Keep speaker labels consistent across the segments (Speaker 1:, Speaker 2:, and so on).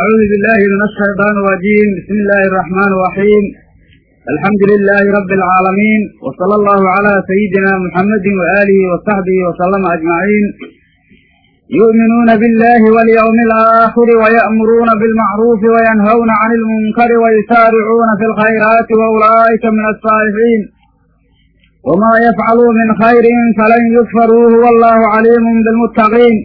Speaker 1: أعوذ بالله من الشيطان الرجيم بسم الله الرحمن الرحيم الحمد لله رب العالمين وصلى الله على سيدنا محمد وآله وصحبه وسلم أجمعين يؤمنون بالله واليوم الآخر ويأمرون بالمعروف وينهون عن المنكر ويسارعون في الخيرات وأولئك من الصالحين وما يفعلوا من خير فلن يكفروه والله عليم بالمتقين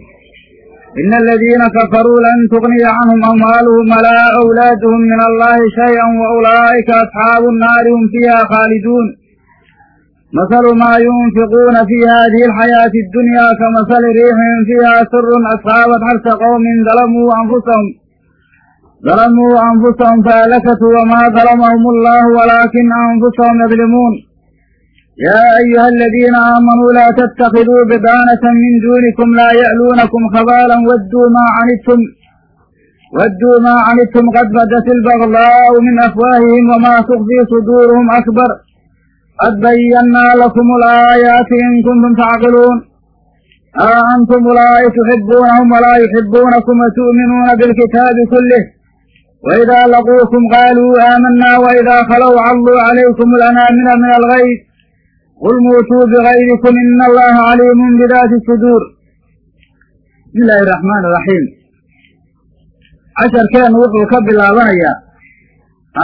Speaker 1: ina aladiina kafaruu lan tugniya canhum amwaaluhum walaa awlaaduhum min allahi shayئa waulaa'ika asxaabu nnaari hum fiiha khaaliduun masalu maa yunfiquuna fi hadihi alxayaati اddunya kamasali riixin fiiha sirun asxaabat xarsa qowmin dalamuu anfusahum dalamuu anfusahum fahlakatu wamaa dalamahum allahu walaakin anfusahum yadlimuun يا أيها الذين آمنوا لا تتخذوا بضانة من دونكم لا يألونكم خبالا ودوا ما عنتم ودوا ما عنتم قد بدت البغضاء من أفواههم وما تخفي صدورهم أكبر قد بينا لكم الآيات إن كنتم تعقلون أأنتم أولئك تحبونهم ولا يحبونكم وتؤمنون بالكتاب كله وإذا لقوكم قالوا آمنا وإذا خلوا عضوا عليكم الأنامل من الغيث qul muutuu bikayrikum in allaha caliimun bidaati suduur bismi illaahi raxmaan iraxiim casharkeennu wuxuu ka bilaabanayaa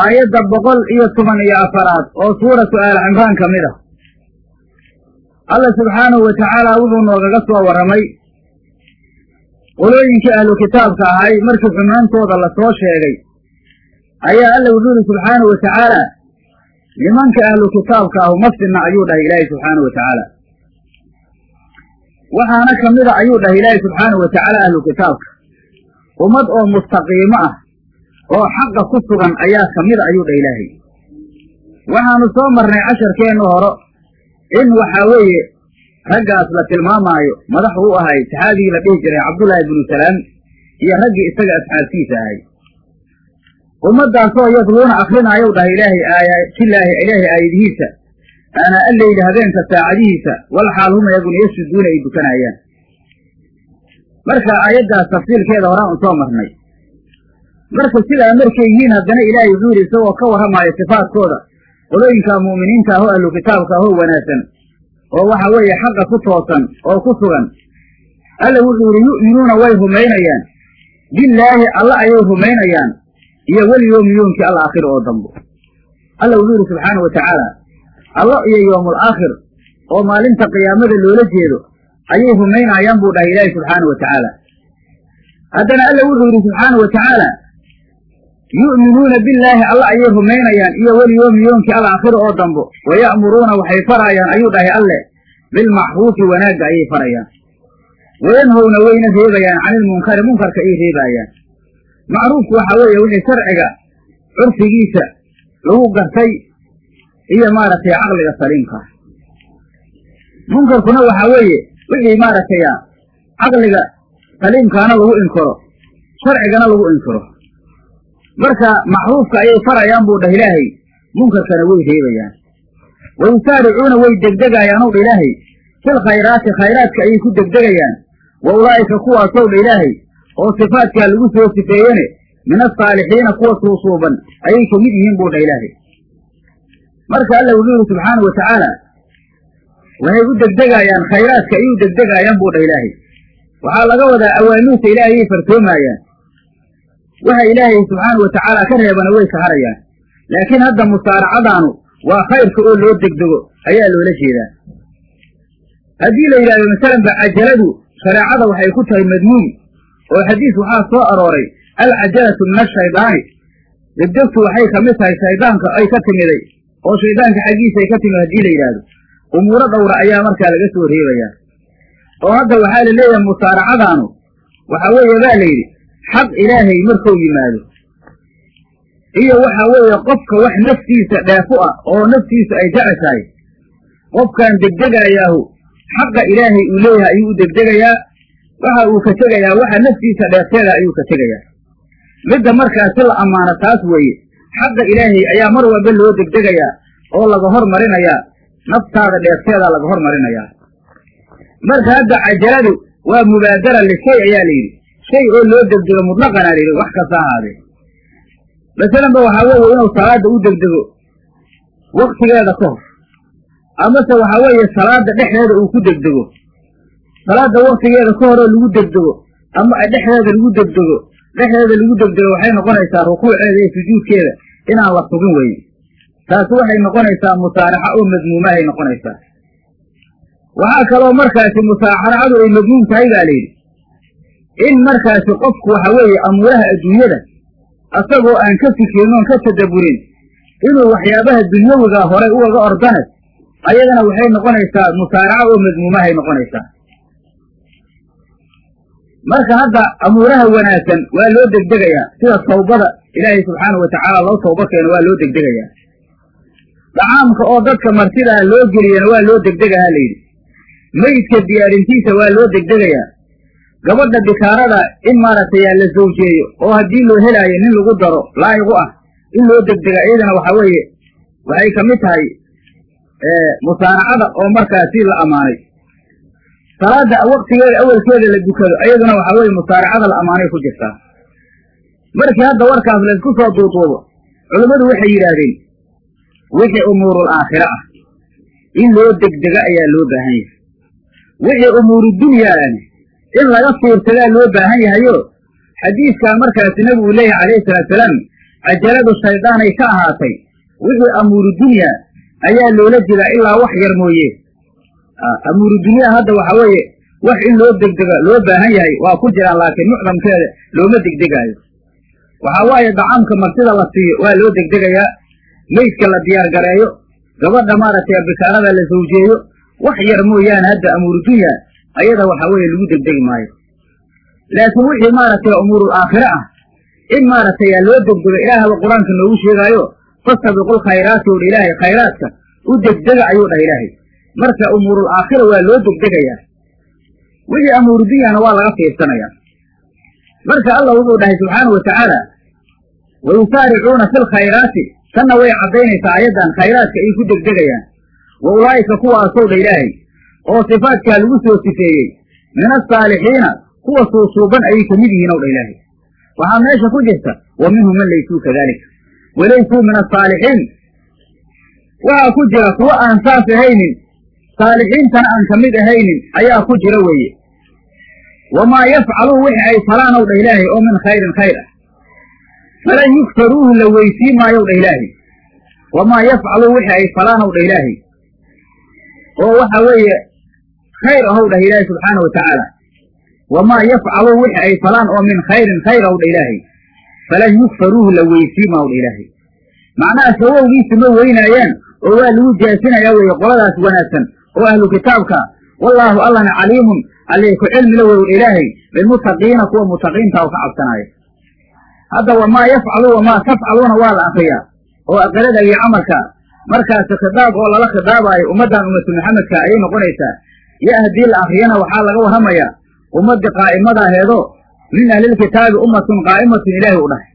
Speaker 1: aayadda boqol iyo toban iyo afaraad oo suuratu aalcimraan ka mid ah alla subxaanahu wa tacaala wuxuu noogaga soo warramay qolooyinkii ahlu kitaabka ahay markii xumaantooda la soo sheegay ayaa alla wuxu yidhi subxaanahu wa tacaala nimanka ahlu kitaabka ahu mafsina ayuu dhahay ilaahay subxaanahu wa tacaala. Waxaana ka mida ayuu dhahay ilaahay subxaanahu wa tacaala ahlu kitaabka. Ummad oo mustaqiimo ah oo xaqa ku sugan ayaa ka mida ayuu dhahay ilaahay. Waxaanu soo marnay casharkeennu horo in waxaa weeye raggaas la tilmaamaayo madax u ahay saxaabigii la dhihi jiray cabdullaahi binu salaam iyo raggii isaga asxaabtiisa ahay ummaddaasoo yadluuna akrinaayow dhahay ilaahay aayaatilaahi ilaahay aayadihiisa. Ana alleyli habeenka saacadihiisa wal xaal hum iyaguna yasjuduuna ay dukanaayaan marka aayaddaas tafsiilkeeda horaan u soo marnay. Marka sidaa markay yihiin haddana ilaahay wuxuu yidhi isagoo ka warramaayo sifaadkooda qolooyinka mu'miniinta ah oo ahlu kitaabka ah oo wanaagsan oo waxa weeye xaqa ku toosan oo ku sugan alla wuxuu yidhi yu'minuuna way rumaynayaan. Billaahi alla ayay rumaynayaan iyo weliyoomi yoomkii alaakhir oo dambo alla wuxuu yidhi subxaana wa tacaala allo iyo yoomul aakhir oo maalinta qiyaamada loola jeedo ayay rumaynayaan buu dhahay ilaahi subxaana wa tacaala. Haddana alla wuxuu yidhi subxaana wa tacaala yu'minuuna billaahi alla ayay rumaynayaan iyo weliyoomi yoomkii alaakhir oo dambo waya'muruuna waxay faraayaan ayuu dhahay alle bilmacruufi wanaagga ayay farayaan. Wayanhowna wayna reebayaan cani ilmunkari munkarka ay reebaayaan macruufku waxaa weeye wixii sharciga curfigiisa lagu gartay iyo maaragtay caqliga saliimkaa munkarkuna waxaa weeye wixii maaragtay caqliga saliimkaana lagu inkiro sharcigana lagu inkiro marka macruufka ayay farayaan buu dhah ilaahay munkarkana way reebayaan. Wayusaaricuuna way degdegaayaan ow dha ilaahay fil khayraati khayraadka ayay ku degdegayaan. Wa ulaa'ika kuwaasow dha ilaahay oo sifaadkaa lagu soo sifeeyene min asaalixiina kuwa suusuuban ayay ka mid yihiin buu dha ilaahay. Marka alla wuxuu yidhi subxaana wa tacaala waxay u degdegaayaan khayraadka ayay u degdegaayaan buu dha ilaahay. Waxaa laga wadaa awaamiirta ilaahay ayay fartoomaayaan waxa ilaahay subxaana wa tacaala ka reebana way saharayaan laakiin hadda musaaracadaanu waa khayrka oo loo degdego ayaa loola jeedaa. Haddii la yidhahdo masalan ba cajaladu shareecada waxay ku tahay madmuum oo xadiis waxaa soo arooray alcajalatu min ashaydaani degdegtu waxay ka mid tahay shaydaanka ay ka timiday oo shaydaanka xaggiisa ay ka timid haddii la yidhaahdo. Umuuro dhowra ayaa markaa laga soo reebayaa oo hadda waxaa la leeyahay musaaracadaanu waxaa weeye baa la yidhi xaq ilaahay markuu yimaado. Iyo waxaa weeye qofka wax naftiisa dheefu ah oo naftiisa ay jeceshahay qofkaan degdegaayaahu xaqa ilaahay uu leeyahay ayuu u degdegayaa waxa uu ka tegayaa waxa naftiisa dheefteeda ayuu ka tegayaa. Midda markaas si la ammaano taas weeye. Xaqa ilaahay ayaa mar walba loo degdegayaa oo laga hor marinayaa naftaada dheefteeda laga hor marinayaa marka hadda cajaladu waa mubaadara lishay ayaa la yidhi. Shay oo loo degdego mutlaqana lihi wax kasta ahaadee masalanba waxaa weeye inuu salaada u degdego waktigeeda ka hor. Amase waxaa weeye salaada dhexdeeda uu ku degdego salaada waktigeeda ka horoo lagu degdego ama dhexdeeda lagu degdego dhexdeeda lagu degdego waxay noqonaysaa rukuuceeda iyo sujuudkeeda inaan la sugin weye taasi waxay noqonaysaa musaaraxa oo madmuumahay noqonaysaa. Waxaa kaloo markaasi musaaraxadu ay madmuum tahay baa layidhi in markaasi qofku waxa weeye amuuraha adduunyada asagoo aan ka fikirin oon ka tadabburin inuu waxyaabaha dunyawiga horay ugaga ordane ayadana waxay noqonaysaa musaaraca oo madmuumahay noqonaysaa marka hadda amuuraha wanaagsan waa loo degdegayaa sida tawbada ilaahay subxaanau watacaala loo tawba keeno waa loo degdegayaa. Dacaamka oo dadka martidaa loo geliyana waa loo degdegahaa layidhi meydka diyaarintiisa waa loo degdegayaa. Gabadha bikaarada in maaragtay la zawjeeyo oo haddii loo helaayo nin lagu daro laayigu ah in loo degdega iyadana waxa weeye waxay ka mid tahay musaaracada oo markaasi la ammaanay salaada waktigeeda awelkeeda la dukado iyaduna waxa weeye musaaracada la ammaanay ku jirtaa markii hadda warkaas laysku soo duuduubo culummadu waxay yidhaahdeen wixii umuurul aakhira ah in loo degdega ayaa loo baahan yahay. Wixii umuuru dunyaana in laga fiirsadaa loo baahan yahayo xadiiskaa markaasi nebigu leeyahay calayhi salaatusalaam cajaladu shaydaanay ka ahaatay. Wixii amuuru dunya ayaa loola jedaa ilaa wax yar mooye amuuru dunyaa hadda waxa weeye wax in loo degdega loo baahan yahay waa ku jiraan laakiin mucdamkeeda looma degdegaayo. Waxaa waaye dacaamka martida la siiyo waa loo degdegayaa meydka la diyaargareeyo gabadha maaragtay bikaarada la sawjeeyo wax yar mooyaane hadda amuuru dunya ayada waxaa weeye lagu degdegi maayo. Laakiin wixii maaragtay umuurul aakhire ah in maaragtay loo degdego ilaahaba qur'aanka noogu sheegaayo fastabiqul khayraati ilaahay khayraadka u degdega ayuu dhah ilaahay marka umuurul aakhira waa loo degdegayaa. Wixii amuuru dunyana waa laga fiirsanayaa marka allah wuxuu dhahay subxaanau watacaala wa yusaaricuuna fi lkhayraati tanna way caddaynaysaa ayaddan khayraadka ay ku degdegayaan. Wa ulaa'ika kuwaasow dha ilaahay oo sifaadkaa lagu soo sifeeyey. Min asaalixiina kuwa suusuuban ayay ka mid yihiin ow dha ilaahay. Waxaa meesha ku jirta wa minhum man laysuu kadalika walaysuu min asaalixiin waxaa ku jira kuwo aan saas ahaynin saalixiintana aan ka mid ahaynin ayaa ku jira weeye. Wamaa yafcaluu wixi ay falaanow dha ilaahay oo min khayrin khayr ah. Falan yugtaruuhu la weysii maayow dha ilaahay. Wamaa yafcaluu wixi ay falaanow dha ilaahay. Oo waxa weeye khayr ahow dhah ilaahay subxaana wa tacaala. Wamaa yafcaluu wixi ay falaan oo min khayrin khayr ow dha ilaahay. Falan yugfaruuhu la weysii maaw dha ilaahay. Macnaha sawowgiisa ma weynaayaan oo waa lagu jaasinayaa weeye qoladaas wanaagsan oo ahlu kitaabka wallaahu allana caliimun allee ku cilmila wey ilaahay bilmuttaqiina kuwa mutaqiinta oo ka cabsanaya. Hadda wamaa yafcalu wamaa tafcaluuna waa la akriyaa oo aqirada iyo camalka markaasi khitaab oo lala khitaabaayo ummaddan ummatu maxamedka ayay noqonaysaa. Yo haddii la akriyana waxaa laga warramayaa ummaddii qaa'imadaheedo min ahlilkitaabi ummatun qaa'imatun ilaahi u dhahay.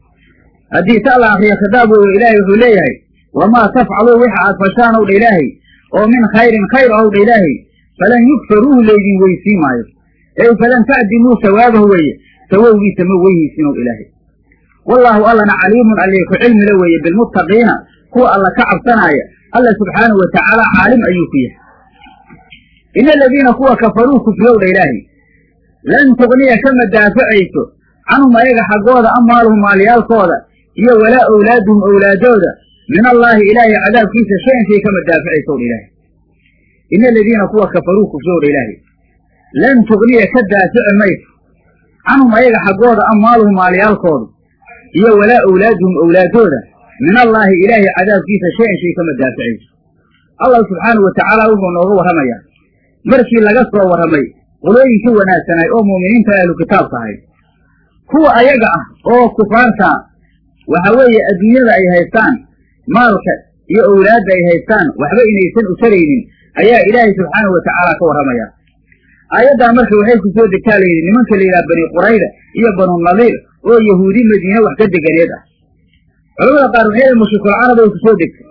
Speaker 1: Haddii ta la akriyo khitaab weyo ilaahay wuxuu leeyahay wamaa tafcaluu wixa aad fashaan ow dha ilaahay oo min khayrin khayr ow dha ilaahay falan yugfaruuhu laydin weysii maayo. Ey falan tacdimuu sawaabahu weeye sawowgiisa ma weynaysin ow ilaahay. Wallaahu allana caliimun allee ku cilmila weeye bilmuttaqiina kuwa alla ka cabsanaaya alla subxaanahu wa tacaala caalim ayuu ku yahay. Ina aladiina kuwa kafaruu kufriyow dha ilaahay lan tugniya kama daafacayso canhum ayaga xaggooda amwaaluhum maalyaalkooda iyo walaa owlaaduhum owlaadooda min allaahi ilaahay cadaabkiisa shayan shay kama daaficayso dha ilaahay ina aladiina kuwa kafaruu kufriyow dha ilaahay lan tugniya ka daafici mayso canhum ayaga xaggooda amwaaluhum maalyaalkooda iyo walaa owlaaduhum owlaadooda min allaahi ilaahay cadaabkiisa shayan shay kama daaficayso allah subxaanahu wa tacaala wuxuu nooga warramayaa markii laga soo warramay qolooyinkii wanaagsanaay oo mu'miniinta ahlu kitaabka ahay kuwa ayaga ah oo kufaarta waxa weeye adduunyada ay haystaan maalka iyo owlaadda ay haystaan waxba inaysan u taraynin ayaa ilaahay subxaanahu wa tacaala ka warramaya aayaddan marka waxay ku soo degtaa layidhi nimanka la yidhaha bani qurayda iyo banu nadiir oo yahuudi madiine wax ka deganeed ah. Culamada qaar waxay mushrikul carab ay ku soo degtay.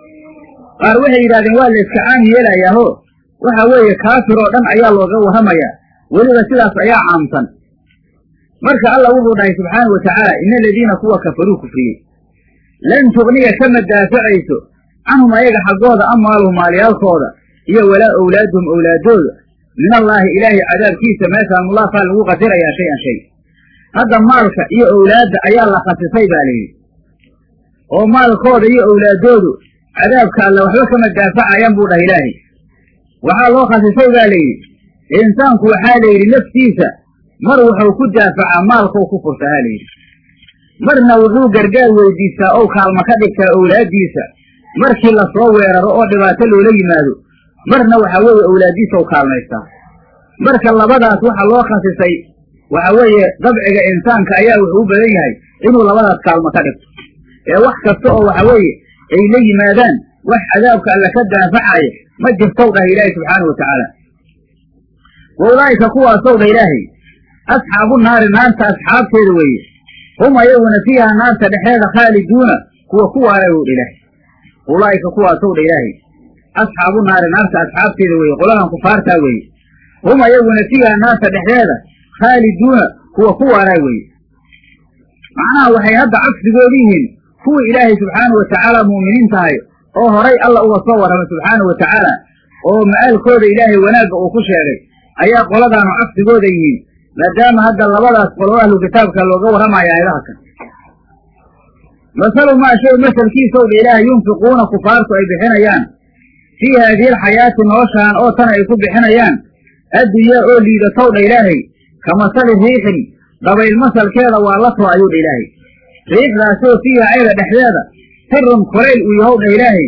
Speaker 1: Qaar waxay yidhahdeen waa la iska caam yeelayaaho waxa weeye kaafir oo dhan ayaa looga warramayaa weliba sidaas ayaa caamsan. Marka alla wuxuu dhahay subxaana wa tacaala ina aladiina kuwa kafaruu kufriyey lan tugniya kama daafacayso canhum ayaga xaggooda amwaaluhum maalyaalkooda iyo walaa owlaaduhum owlaadooda min allaahi ilaahay cadaabkiisa meeshaan mulaafaa lagu qasirayaa shay an shay hadda maalka iyo owlaadda ayaa la khasisay baa layidhi oo maalkooda iyo owlaadoodu cadaabka alle waxba kama daafacayaan buu dhahay ilaahay waxaa loo khasisay baa layidhi insaanku waxaa layidhi naftiisa mar wuxuu ku daafacaa maalkou ku furtahaa layidhi marna wuxuu gargaar weydiistaa ou kaalma ka dhigtaa owlaaddiisa markii la soo weeraro oo dhibaato loola yimaado marna waxaa weeye owlaaddiisa u kaalmaystaa marka labadaas waxa loo khasisay waxa weeye dabciga insaanka ayaa wuxuu u badan yahay inuu labadaas kaalmo ka dhigto. Ee wax kasta oo waxa weeye ay la yimaadaan wax cadaabka alle ka daafacaya ma jirtow dhah ilaahay subxaana wa tacaala. Wa ulaa'ika kuwaasow dha ilaahay asxaabu naari naarta asxaabteeda weeye hum ayaguna fiiha naarta dhexeeda khaaliduuna kuwa ku waaray ow dha ilaahay ulaa'ika kuwaasow dha ilaahay asxaabu naari naarta asxaabteeda weeye qoladan kufaartaa weeye. Hum ayaguna fiiha naarta dhexdeeda khaaliduuna kuwa ku waaraa weeye macnaha waxay hadda cagsigoodu yihiin kuwii ilaahay subxaanau wa tacaala mu'miniin tahay oo horay alla uga soo warramay subxaanau wa tacaala oo ma'aalkooda ilaahay wanaagga uu ku sheegay ayaa qoladaanu cagsigooda yihiin maadaama hadda labadaas qolo ahlu kitaabka looga warramaya aayadaha kan masalu maa shay masalkiisow dha ilaahay yunfiquuna kufaartu ay bixinayaan. Fii haadihi alxayaati noloshaan oo tan ay ku bixinayaan. Addunyaa oo liidatow dha ilaahay ka masali riixin dabayl masalkeeda waa la too ayuu dha ilaahay. Riixdaasoo fiiha ayada dhexdeeda sirun kolayl uu yahow dha ilaahay.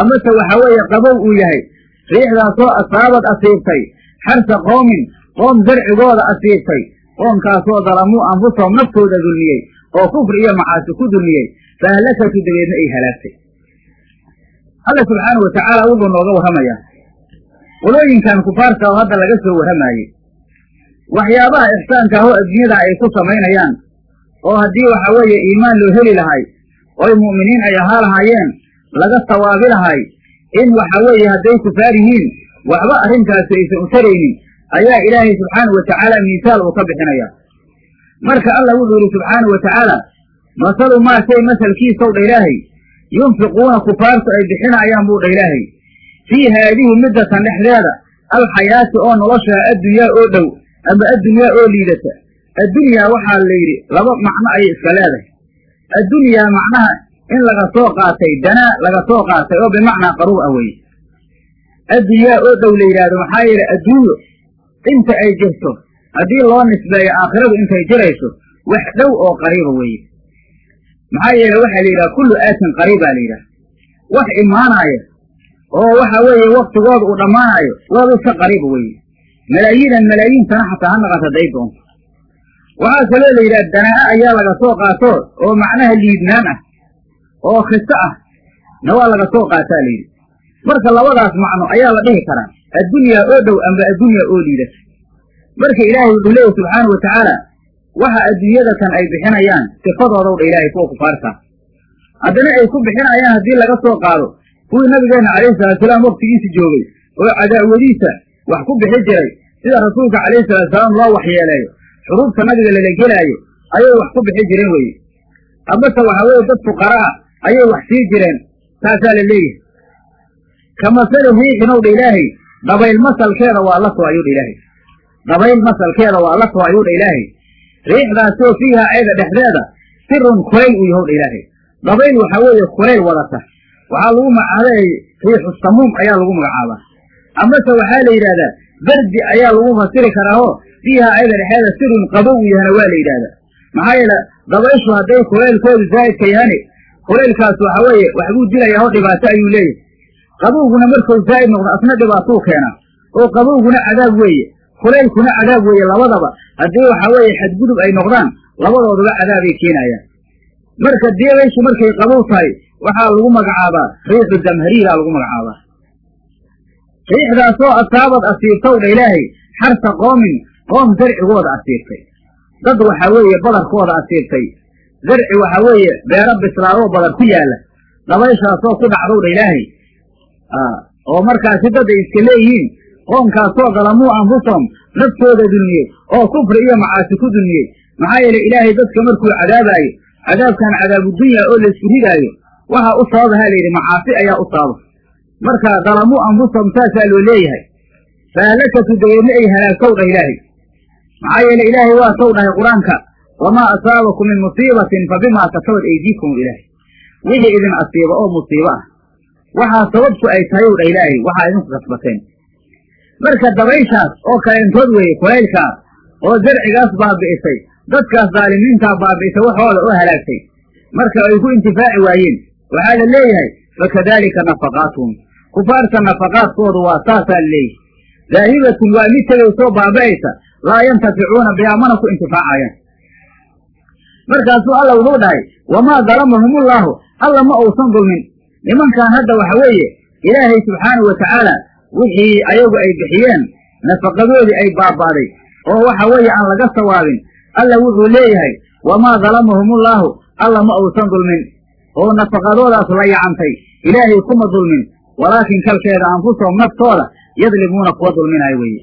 Speaker 1: Amase waxa weeye qabow uu yahay. Riixdaasoo asaabad asiibtay xarsa qoomin qoom darcigooda asiibtay. Qoomkaasoo dalamuu anfusahum naftooda dulmiyey. Oo kufri iyo macaasi ku dulmiyey. Fahlakatu dabeedna ay halaagtay. Alla subxaanau wa tacaala wuxuu nooga warramayaa qolooyinkan kufaarta oo hadda laga soo warramaayey waxyaabaha ixsaanka ahoo adduunyada ay ku samaynayaan. Oo haddii waxa weeye iimaan loo heli lahay. Oy mu'miniin ay ahaa lahaayeen. Laga sawaabi lahay. In waxa weeye hadday kufaar yihiin. Waxba arrintaasi aysan u taraynin ayaa ilaahay subxaanau wa tacaala miisaal uu ka bixinaya. Marka alla wuxuu yidhi subxaanau wa tacaala masalu maa shay masalkiisow dha ilaahay yunfiquuna kufaartu ay bixinayaan buu dha ilaahay. Fii haadihi middatan dhexdeeda alxayaati oo noloshaa addunyaa oo dhow ama addunyaa oo liidata. Addunyaa waxaa la yidhi laba macno ayay iska leedahay. Addunyaa macnaha in laga soo qaatay danaa laga soo qaatay oo bimacnaa qaruub ah weeye. Addunyaa oo dhow la yidhaahdo maxaa yeele adduunyo inta ay jirto haddii loo nisbeeyo aakhiradu intay jirayso wax dhow oo qariiba weeye. Maxaa yeele waxaa la yidhaha kullu aatin qariibaa la yidhaha. Wax imaanaaya oo waxa weeye waktigooda uu dhammaanayo waaba iska qariiba weeye. Malaayiinan malaayiintana xataa ha naqata day doonto waxaa kaloo la yidhaha danaa'a ayaa laga soo qaato oo macnaha liidnaan ah oo khiso ah na waa laga soo qaataa layidhi marka labadaas macno ayaa la dhihi karaa addunyaa oo dhow amba addunyaa oo liidata marka ilaahay wuxuu leeyahy subxaanau wa tacaala waxa adduunyada kan ay bixinayaan sifadoodaw dha ilaahay kuwa kufaarta. Haddana ay ku bixinayaan haddii laga soo qaado kuwii nabigeenna calayhi salaatusalaam waktigiisa joogay oo cadaawadiisa wax ku bixi jiray sida rasuulka calayhi salaatusalaam loo waxyeeleeyo xuruubta nabiga lala gelaayo ayay wax ku bixi jireen weye amase waxa weeye dad ah ayay wax sii jireen taasaa la leeyahay. Ka masali riixin ow dha ilaahay dabayl masalkeeda waa la too ayuu dha ilaahay. Dabayl masalkeeda waa la too ayuu dha ilaahay. Riixdaasoo fiiha ayada dhexdeeda sirun kulayl uu yahow dha ilaahay. Dabayl waxaa weeye kulayl wadata. Waxaa lagu magacaabay riixu samuum ayaa lagu magacaabaa amase waxaa la yidhahdaa berdi ayaa lagu fasiri karaahoo fiiha ayada dhexeeda sirun qabow uu yahana waa la yidhahdaa maxaa yeele dabayshu hadday kulaylkoodu zaa'idka yahani kulaylkaas waxa weeye waxbuu dilayaa oo dhibaato ayuu leeyahay qabowguna markuu zaa'id noqdo asna dhibaatuu keenaa oo qabowguna cadaab weeye kulaylkuna cadaab weeye labadaba. Haddii waxa weeye xadgudub ay noqdaan labadooduba cadaabay keenayaan. Marka deebayshu markay qabow tahay waxaa lagu magacaabaa riixu damhariiraa lagu magacaabaa. Riixdaasoo asaabad asiibtow dha ilaahay xarsa qoomin qoom darcigooda asiibtay dad waxaa weeye badarkooda asiibtay darci waxaa weeye beero bislaadoo badar ku yaalla. Dabayshaasoo ku dhacdow dha ilaahay oo markaasi dad ay iska leeyihiin qoomkaasoo dalamuu anfusahum naftooda dulmiyey oo kufri iyo macaasi ku dulmiyey maxaa yeelay ilaahay dadka markuu cadaabaayo cadaabkan cadaabudunya oo laysku ridaayo waxa u sababaha layidhi macaasi ayaa u sababa. Marka dalamuu anfusahum saasaa loo leeyahay. Fahalakatu dabeedna ay halaagtow dhah ilaahay. Maxaa yeele ilaahay waa tow dhahay qur'aanka. Wamaa asaabakum min musiibatin fa bimaa kasabat aydiikum ilaahay. Wixii idin asiiba oo musiibo ah waxaa sababtu ay tahay ow dhah ilaahay waxaa idinku kasbateen marka dabayshaas oo kaleentood weeye kulaylkaas oo zarcigaas baabi'isay dadkaas daalimiintaa baabi'isay waxooda oo halaagtay marka ay ku intifaaci waayeen waxaa la leeyahay fakadaalika nafaqaatuhum. Kufaarta nafaqaadkoodu waa saasaa la leeyahay. Daahibatun waa mid tegaysoo baaba'aysa laa yantaficuuna bihaa mana ku intifaacayaan. Markaasuu alla wuxuu dhahay wamaa dalamahumullaahu alla ma uusan dulmin nimankan hadda waxa weeye ilaahay subxaanahu wa tacaala wixii ayagu ay bixiyeen nafaqadoodii ay baaba'day oo waxa weeye aan laga sawaabin alla wuxuu leeyahay wamaa dalamahumullaahu alla ma uusan dulmin. Oo nafaqadoodaas la yacantay ilaahay kuma dulmin walaakin kalkeeda anfusahum naftooda yadlimuuna kuwa dulminayo weeye.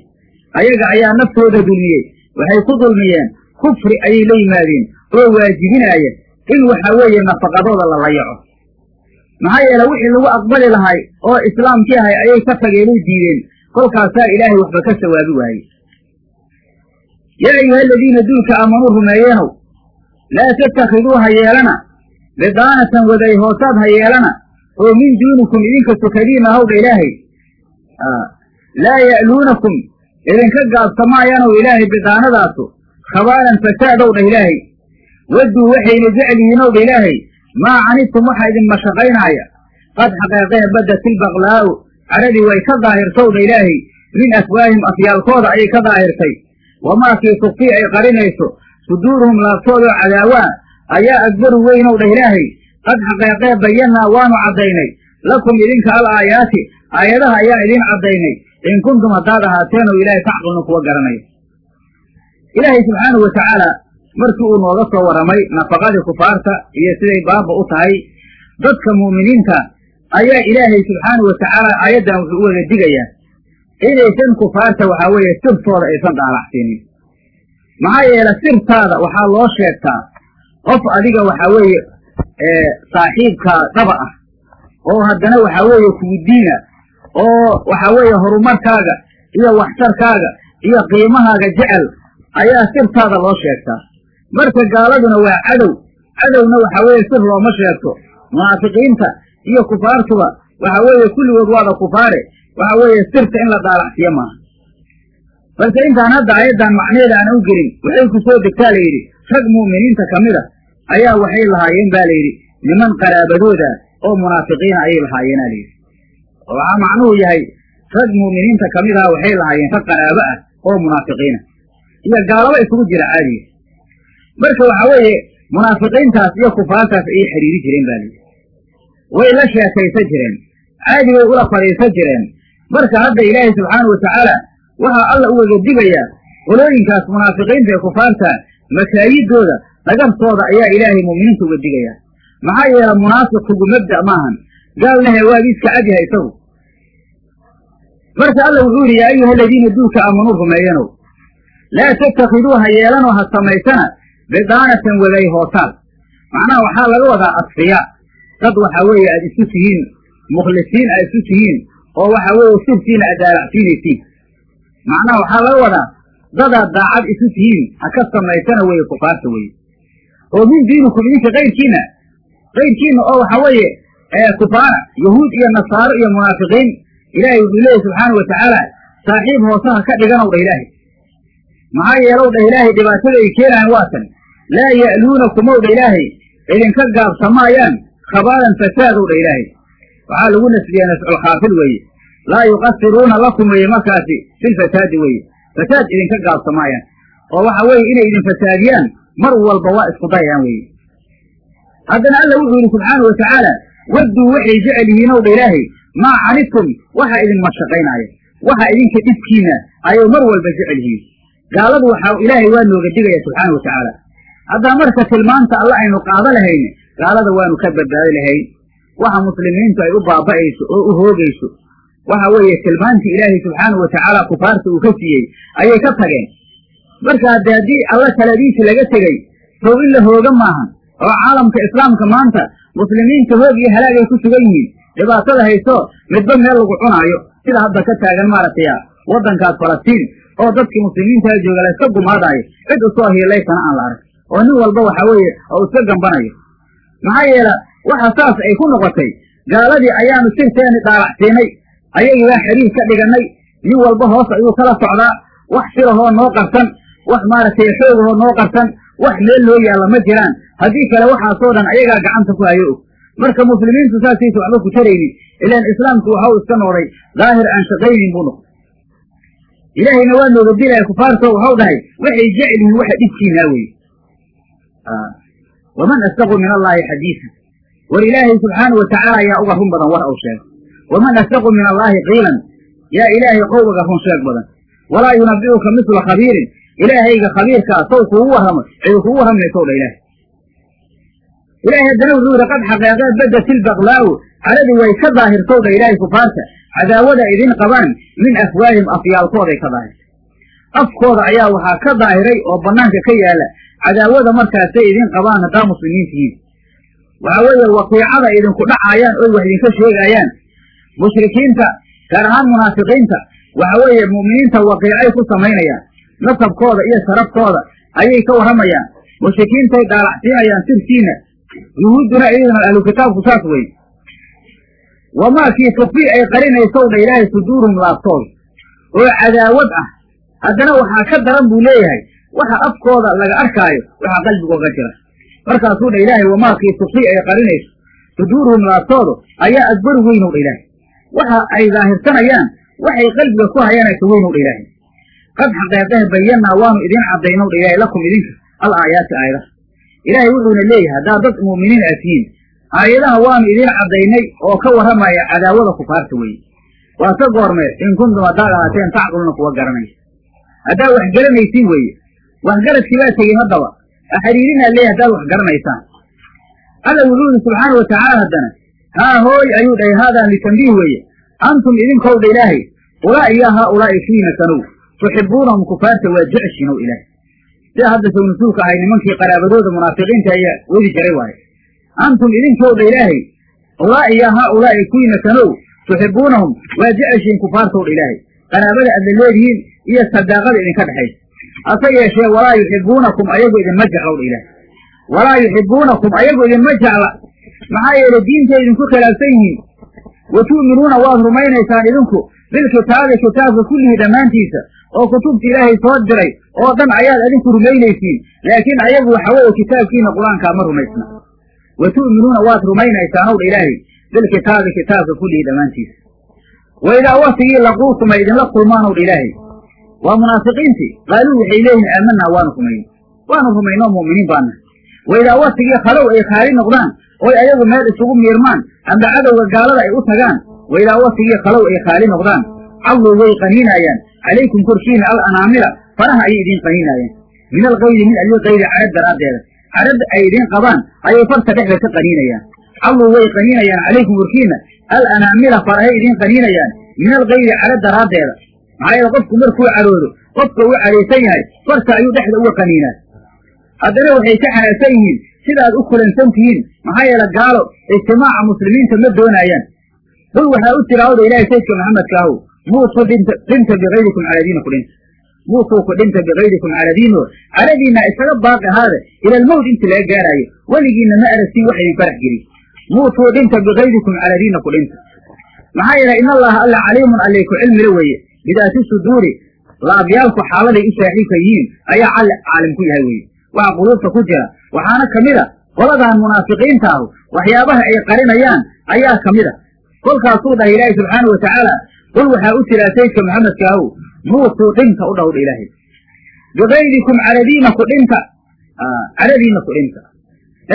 Speaker 1: Ayaga ayaa naftooda dulmiyey waxay ku dulmiyeen kufri ayay la yimaadeen oo waajibinaaya in waxa weeye nafaqadooda la layaco maxaa yeele wixii lagu aqbali lahay oo islaamkii ahay ayay ka tageenay diideen. Kolkaasaa ilaahay waxba ka sawaabi waaye yaa ayuha aladiina duulka aamanuu rumeeyeenow laa tattakhiduu ha yeelana. Bidaanatan waday hoosaad ha yeelana. Oo min duunikum idinka sukadiina hawdha ilaahay. Laa ya'luunakum. Idinka gaabsamaayanow ilaahay bidaanadaasu khabaalan fasaadow dha ilaahay. Wadduu waxayna jecel yihiinow dha ilaahay maa canidtum waxa idin mashaqaynaaya qad xaqeeqee baddat ilbaqlaa'u cadhadii way ka daahirtow dha ilaahay. Min afwaahim afyaalkooda ayay ka daahirtay. Wamaa kii tukfii ay qarinayso. Suduuruhum laabtoodoo cadaawaa ayaa agbaru weynow dhah ilaahay. Qad xaqeeqee bayannaa waanu caddaynay. Lakum idinka al aayaati. Aayadaha ayaa idiin caddaynay. In kuntum haddaad ahaateen oo ilaahay tacqilnu kuwa garanaya ilaahay subxaanahu wa markii uu nooga soo warramay nafaqadii kufaarta iyo siday baaba u tahay dadka mu'miniinta ayaa ilaahay subxaanahu wa tacaala aayaddan wuxuu u wada digayaa inaysan kufaarta waxaa weeye sirtooda aysan dhaalacsiinin maxaa yeele sirtaada waxaa loo sheegtaa qof adiga waxaa weeye saaxiibkaa dhaba ah oo haddana waxaa weeye kugu diina oo waxaa weeye horumarkaaga iyo waxtarkaaga iyo qiimahaaga jecel ayaa sirtaada loo sheegtaa marka gaaladuna waa cadow. Cadowna waxaa weeye sir looma sheegto. Munaafiqiinta iyo kufaartuba waxaa weeye kulligood waada kufaare. Waxaa weeye sirta in la daalacsiyo maaha. Balse intaan hadda ayaddan macnaheeda aan u gelin waxay ku soo degtaa la yidhi rag mu'miniinta ka mid a ayaa waxay lahaayeen ba layidhi niman qaraabadooda oo munaafiqiina ayay lahaayeena layidhi waxaa macnuhu yahay rag mu'miniinta ka mid aha waxay lahaayeen rag qaraabo ah oo munaafiqiina. Iyo gaalaba isugu jira caadiga marka waxaa weeye munaafiqiintaas iyo kufaartaas ayay xiriiri jireen ba layidhi way la sheekaysan jireen caadi bay ula fadhiisan jireen. Marka hadda ilaahay subxaanau watacaala waxaa alla u wada digayaa qolooyinkaas munaafiqiinta ee kufaarta makaayidooda dhagartooda ayaa ilaahay mu'miniinta uga digayaa maxaa yeele munaafiqigu mabda' maahan gaalnahe waagi iska cadyaha isagu. Marka alla wuxuu yidhi yaa ayuha aladiina duulka aamanuu rumeeyanow laa tattakiduu ha yeelanoo ha samaysana bidaanatan waday hootaal. Macnaha waxaa laga wadaa asfiya dad waxaa weeye aad isu tihiin mukhlisiin aad isu tihiin oo waxaa weeye sirtiina aad daalacsiinaysiin. Macnaha waxaa laga wadaa dadaad daacad isu tihiin ha ka samaysana weeye kufaarta weye oo min diinikum idinka kayrkiina kayrkiina oo waxaa weeye kufaara yahuud iyo nasaaro iyo munaafiqiin ilaahay wuxuu leeyahy subxaanau watacaala saaxiib hoosaha ka dhiganow dha ilaahay. Maxaa yeelow dha ilaahay dhibaatada ay keenayan waa tan laa ya'luunakumow dha ilaahay idinka gaabsamaayaan khabaalan dha ilaahay waxaa lagu nasbiyaa nasculkhaafil weeye laa yuqasiruuna lakum weeye markaasi filfasaadi weeye fasaad idinka gaabsamaayaan oo waxa weeye inay idin fasaadiyaan mar walba waa isku dayayaan weeye haddana alla wuxuu yidhi subxaanau watacaala wadduu waxay jecel yihiinow dha ilaahay maa canidtum waxa idin mashaqaynaaya waxa idinka dhibkiina ayay mar walba jecel yihiin gaaladu waxaa ilaahay waa nooga digaya subxaana wa tacaala haddaa marka tilmaanta alla aynu qaado lahayn gaalada waanu ka badbaadi lahayn. Waxa muslimiintu ay u baaba'ayso oo u hoogayso. Waxa weeye tilmaantii ilaahay subxaanau wa tacaala kufaarta uu ka siiyey ayay ka tageen. Marka hadde haddii alla taladiisi laga tegey sow in la hooga maahan oo caalamka islaamka maanta muslimiinta hoog iyo halaag ay ku sugan yihiin. Dhibaatada hayso midba meel lagu cunaayo sida hadda ka taagan maaragtay waddankaas falastiin oo dadkii muslimiintaa jooga la iska gumaadaayo. Cid u soo hiilaysana aan la arag oo nin walba waxa weeye oo iska gambanayo. Maxaa yeele waxa saas ay ku noqotay gaaladii ayaanu sirteeni dhaalacsiinay ayagii baa xiriir ka dhigannay nin walba hoos ayuu kala socdaa wax sirahoo noo qarsan wax maaragtay xoogahoo noo qarsan wax meel loo yaalla ma jiraan. Haddii kale waxaasoo dhan ayagaa gacanta ku hayo og. Marka muslimiintu saasaysa waxba ku taraynin ilaan islaamku waxau iska noqday daahir aan shaqaynin buu noqday. Ilaahayna waa nooga dilaya kufaarto waxau dhahay waxay jecel yihiin waxa dhibkiinaa weye waman asdaqu min allaahi xadiisan war ilaahay subxaanau watacaala yaa uga run badan war ou sheego waman asdaqu min allaahi qiilan yaa ilaahay qowgaga run sheeg badan walaa yunabi'uka misla khabiirin ilaahayga khabiirkaa sow kuugu warramo cidu kugu warramaysow dha ilahay ilahay haddana wuxuu yidhi qad xaqeeqee badat ilbaqlaa'u caladii way ka daahirtow dha ilaahay kufaarta cadaawada idin qabaan min afwaahim afyaalkooday ka daahirtay afkooda ayaa waxaa ka daahiray oo bannaanka ka yaalla cadaawada markaasay idin qabaan haddaa muslimiintihiin waxaa weeye waqiicada idinku dhacaayaan oy wax idinka sheegaayaan mushrikiinta gaar ahaan munaafiqiinta waxa weeye mu'miniinta waqiicay ku samaynayaan. Nasabkooda iyo sharaftooda ayay ka warramayaan mushrikiintay dhaalacsiinayaan sirtiina yuhuudduna iyaduna ahlu kitaabku saas wey wamaakii tukfii ay qarinaysow dha ilaahay suduurum laabtooda oo cadaawad ah. Haddana waxaa ka daran buu leeyahay waxa afkooda laga arkaayo waxaa qalbigooga jira. Markaasuu dha ilaahay wamaakii tukfii ay qarinayso. Suduuruhum laabtoodu ayaa adbaru weynow dha ilaahay. Waxa ay daahirsanayaan waxay qalbiga ku hayaan ka weynow dha ilaahay. Qad xaqeeqeh bayannaa waanu idiin caddaynow dha ilaahay lakum idinka al aayaati aayadaha ilaahay wuxuuna leeyahay haddaad dad mu'miniin aad tihiin aayadaha waanu idiin caddaynay oo ka warramaya cadaawada kufaarta weeye waa ka goormee in kuntum haddaad ahaateen tacqiluna kuwa garanaysa. Haddaad wax garanaysiin weeye waxgaradkii baa tegey haddaba axariirinaa leeyahy haddaad wax garanaysaan. Alla wuxuu yidhi subxaana watacaala haddana haa hooy ayuu dhahay haadaan litambiih weeye. Antum idinkow dha ilaahay ulaa'i yaa haa ulaa'i kiina sanow tuxibuunahum kufaarta waa jeceshiinow ilaahay. Sida hadda sawnusuulka ahay nimankii qaraabadooda munaafiqiinta ayaa weli jiray waaye. Antum idinkow dha ilaahay ulaa'i yaa haa ulaa'i kiina sanow tuxibuunahum waa jeceshiin kufaartow dha ilaahay qaraabada aadla leedihiin iyo sadaaqada idinka dhexaysa hase yeeshee walaa yuxibuunakum ayagu idinma jeclow dha ilaahay walaa yuxibuunakum ayagu idinma jecla. Maxaa yeele diintay idinku khilaafsan yihiin. Wa tu'minuuna waad rumaynaysaan idinku. Bilkitaabi kitaabka kullihii dhammaantiisa oo kutubta ilaahay soo diray oo dhan ayaad adinku rumaynaysiin laakiin ayagu waxa weeye kitaabkiina qur'aankaa ma rumaysna. Wa tu'minuuna waad rumaynaysaanow dha ilaahay. Bilkitaabi kitaabka kullihii dhammaantiisa. Wa idaa wasigii laquusuma idinla kulmaanow dha ilaahay waa munaafiqiintii qaaluu waxay leeyihiin aamanaa waanu rumayn waanu rumaynoo mu'miniin baana. Wa idaa wasigii khalow ay khaali noqdaan oy ayagu meel isugu miirmaan amba cadowga gaalada ay u tagaan wa idaa wasigii khalow ay khaali noqdaan. Calluu way qaniinaayaan. Calaykum korkiina al anaamila faraha ayay idiin qaniinaayaan. Min alqaydi min alqaydi carad daraaddeeda. Carad ay idiin qabaan ayay farta dhexda ka qaniinayaan. Calluu way qaniinayaan calaykum korkiina al anaamila farahay idiin qaniinayaan. Min alqaydi carad daraaddeeda maxaa qofku markuu caroodo qofka uu caraysan yahay farta ayuu dhexda uga qaniinaa. Haddana waxay ka xanaagsan yihiin sidaad u kulansan tihiin maxaa yeele gaalo ijtimaaca muslimiinta ma doonaayaan qul waxaa u jira awda ilaahay saydka maxamedka ahow muutuu dhinta dhinta bikaydikum calaa diina ku dhinta. Muutuu ku dhinta bikaydikum calaa diino caladiinna isaga baaqi ahaade ila almowt inta laga gaaraayo weligiinna ma aragtiin wax idin farax geliy muutuu dhinta bikaydikum calaa diina ku dhinta. Maxaa yeele in allaha alla caliimun allay ku cilmila weeye bidaati suduuri laabyaalku xaaladay u saaxiibka yihiin ayaa caalim ku yahay weeye waxa quluubta ku jira. Waxaana ka mid a qoladan munaafiqiinta ahu waxyaabaha ay qarinayaan ayaa ka mid a. Kolkaasuu dhahay ilaahay subxaana wa tacaala qul waxaa u jiraa saydka maxamedka ahow muutuu dhinta u dhawdha ilaahay. Bikaydikum caladiina ku dhinta caladiina ku dhinta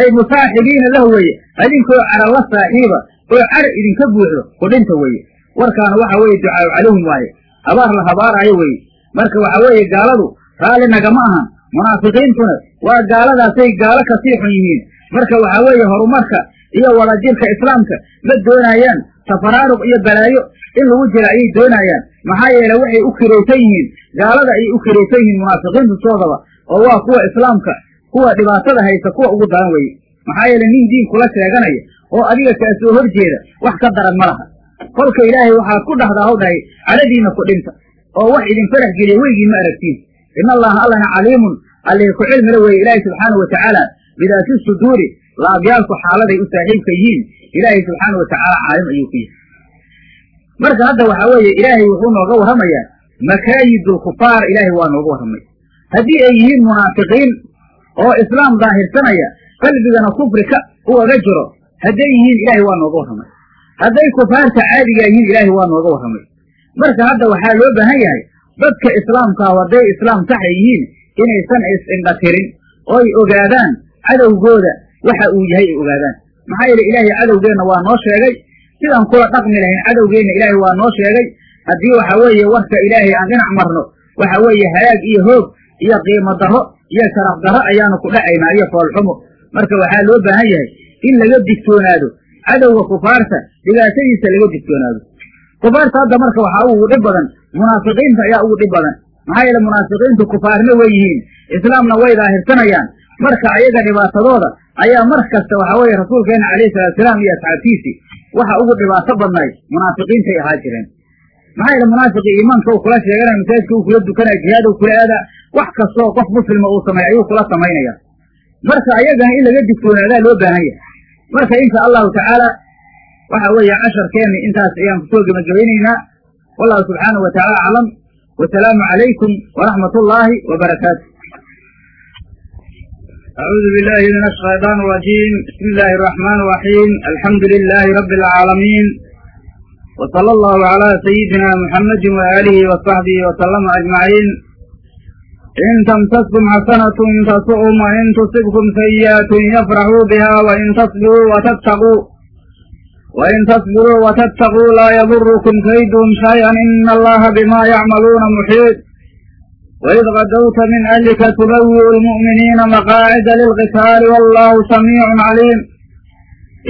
Speaker 1: ay musaaxibiina lah weeye adinkoo cara la saaxiiba oo cara idinka buuxdo ku dhinta weeye. Warkaana waxa weeye ducaau calayhim waaye habaar la habaaraayo weeye marka waxa weeye gaaladu raalli nagama ahan munaafiqiintuna waa gaaladaasay gaalo ka sii xun yihiin. Marka waxaa weeye horumarka iyo wadajirka islaamka ma doonayaan tafaraaruq iyo balaayo in lagu jira ayay doonayaan. Maxaa yeele waxay u kiraysan yihiin gaalada ayay u kiraysan yihiin munaafiqiintu soodaba oo waa kuwa islaamka kuwa dhibaatada haysa kuwa ugu daran weye maxaa yeele nin diin kula sheeganaya oo adiga kaa soo hor jeeda wax ka daran ma laha kolka ilaahay waxaad ku dhahdaa haw dhahay cadhadiina ku dhinta oo wax idin farax geliya weygiin ma aragtiin. In allaha allana caliimun allihi ku cilmila weeye ilaahay subxaana wa tacaala bidaati suduuri laabyaalku xaaladay u saaxiibka yihiin ilaahay subxaana wa tacaala caalim ayuu ku yahay marka hadda waxaa weeye ilaahay wuxuu nooga warramayaa makaayidulkufaar ilaahay waa nooga warramay. Haddii ay yihiin munaafiqiin oo islaam daahirsanaya qalbigana kufri ka ugaga jiro hadday yihiin ilaahay waa nooga warramay hadday kufaarta caadigaa yihiin ilaahay waa nooga warramay. Marka hadda waxaa loo baahan yahay dadka islaamkaahu hadday islaam saxa yihiin inaysan is-indhatirin oo ay ogaadaan cadowgooda waxa uu yahay ay ogaadaan. Maxaa yeele ilaahay cadowgeenna waa noo sheegay. Sidaan kula dhaqmi lahayn cadowgeenna ilaahay waa noo sheegay. Haddii waxa weeye warka ilaahay aan dhinac marno waxa weeye halaag iyo hoog iyo qiimo darro iyo sharaf darro ayaanu ku dhacaynaa iyo foolxumo. Marka waxaa loo baahan yahay in laga digtoonaado cadowga kufaarta dhibaatadiisa laga digtoonaado kufaarta hadda marka waxaa ugu dhib badan munaafiqiinta ayaa ugu dhib badan maxaa yeele munaafiqiintu kufaarna way yihiin islaamna way daahirsanayaan marka ayaga dhibaatadooda ayaa mar kasta waxa weeye rasuulkeena calayhi salaatusalaam iyo asxaabtiisii waxa ugu dhibaato badnay munaafiqiintay ahaa jireen maxaa yeele munaafiqi iimaanka uu kula sheeganaya masaajidka uu kula dukanaya jihaad uu kula aadaa wax kastoo qof muslima uu sameey ayuu kula samaynaya marka ayagana in laga digtoonaadaa loo baahan yahay marka insha allahu tacaala waxa weeye casharkeena intaas ayaan ku soo gebagabaynaynaa wallahu subxaanahu watacaala aclam. Wasalaamu calaykum waraxmat ullaahi wabarakaatu
Speaker 2: acuudu billahi min ashayaan rajiim. Bismi illaahi araxmaan raxiim alxamdu lilaahi rabbi alcaalamiin wsala allahu calaa sayidina muxamadi waaalihi wasaxbihi wasalama ajmaciin. In tamtaskum xasanatun tasu'um wain tusibkum sayi'atun yafraxuu biha wain tasbiruu watataquu wain tasbiruu watattaquu laa yadurukum kayduhum shay-an ina allaha bimaa yacmaluuna muxiid waid kadowta min ahlika tubawi'u lmu'miniina maqaacida lilqitaali wallahu samiicun caliim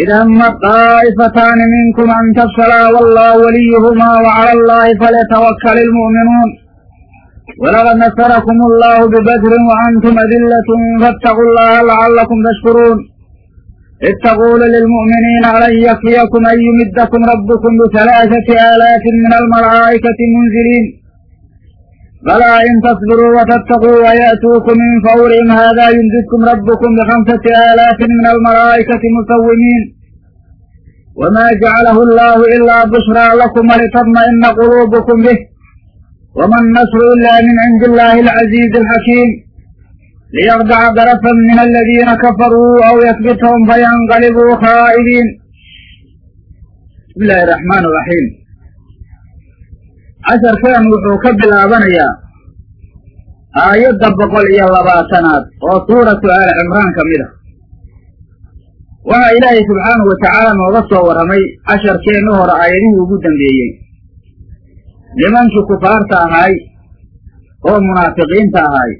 Speaker 2: id hammad qaa'ifataani minkum an tafshalaa wallahu waliyuhumaa wacala allahi falyatawakkal ilmu'minuun walaqad nasarakum allahu bibadrin waantum adillatun faataquu allaha lacallakum tashkuruun id taquulu lilmu'miniina alan yakfiyakum an yumidakum rabbukum bihalaaثati aalaafin min almalaa'ikati munziliin balaa in tasbiruu watataquu waya'tuukum min fawrihim haadaa yumdidkum rabbukum bihamsati aalaafin min almalaa'ikati musawimiin wma jacalahu allahu ilaa bushraa lakum walitatma'ina quluubukum bih wama annasru ilaa min cindi illaahi alcaziizi alxakiim liyaqdaca darafan min aladiina kafaruu aw yasbitahum fayanqalibuu khaa'ibiin
Speaker 1: bismi illaahi araxmaan araxiim casharkeen wuxuu ka bilaabanayaa aayadda boqol iyo labaatanaad oo suuratu aali cimraan ka mid a waxaa ilaahay subxaanahu watacaala nooga soo warramay casharkeenna hore aayadihii ugu dambeeyey nimankii kufaarta ahaay oo munaafiqiinta ahaay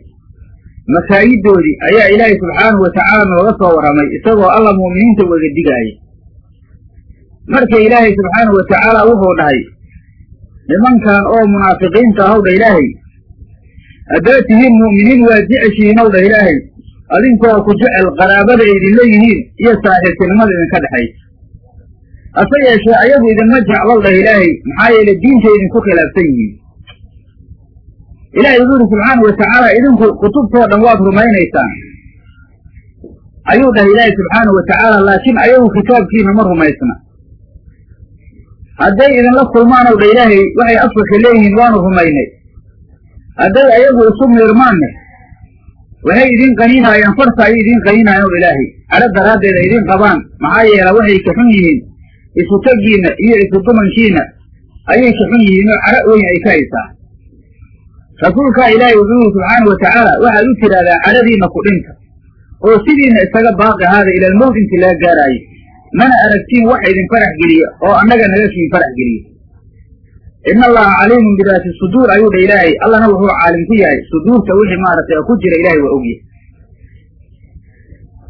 Speaker 1: masaayidoodii ayaa ilaahay subxaanahu wa tacaala nooga soo warramay isagoo alla mu'miniinta ugaga digaaya marka ilaahay subxaanahu wa tacaala wuxuu dhahay nimankan oo munaafiqiinta ahow dha ilaahay haddaad tihiin mu'miniin waa jeceshihiin ow dha ilaahay adinkoo ku jecel qaraabada idinla yihiin iyo saaxiibtinimada idinka dhexaysa hase yeeshee ayagu idinma jeclow dhah ilaahay maxaa yeele diinta idinku khilaafsan yihiin ilahay wuxuu yidhi subxaanau watacaala idinku kutubtoo dhan waad rumaynaysaan. Ayuu dhah ilaahay subxaanau wa tacaala laakiin ayagu kitaabkiina ma rumaysna. Hadday idinla kulmaanow dha ilaahay waxay afkaka leeyihiin waanu rumaynay. Hadday ayagu isu miirmaanne waxay idin qaniinaayaan farta ayay idin qaniinaayaan ow ilaahay. Cadho daraaddeed ay idin qabaan maxaa yeela waxay ka xun yihiin isu tegiinna iyo isu dumankiinna ayay ka xun yihiin oo cadho weyn ay ka haysaa rasuulkaa ilaahay wuxuu yihi subxaana wa tacaala waxaad u tidhaahdaa cadhadiinna ku dhinta oo sidiinna isaga baaqi ahaada ilaalmowt intii laga gaaraayo. Mana aragtiin wax idin farax geliya oo annaga naga siin farax geliya ina allaha caliimun bidaati suduur ayuu dha ilaahay. Allana wuxuu caalim ku yahay. Suduurta wixii maaragtay oo ku jira ilahay waa ogyahay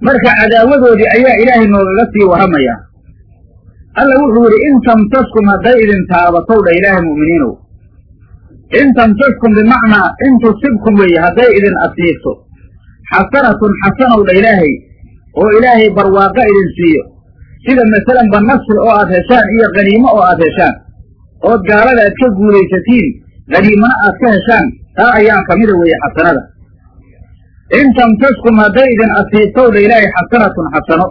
Speaker 1: marka cadaawadoodii ayaa ilaahay noogaga sii warramayaa alla wuxuu yidhi in tamsaskum hadday idin taabatow dha ilaahay mu'miniinow in tamsaskum bimacnaa in tusibkum weeye hadday idin asiibto xasanatun xasanow dha ilaahay oo ilaahay barwaaqa idin siiyo. Sida masalan ba nasri oo aad heshaan iyo qaniimo oo aad heshaan ood gaalada aad ka guulaysatiin qaniimana aad ka heshaan taa ayaa ka mida weeye xasanada. In tamsaskum hadday idin asiibtow dha ilaahay xasanatun xasano.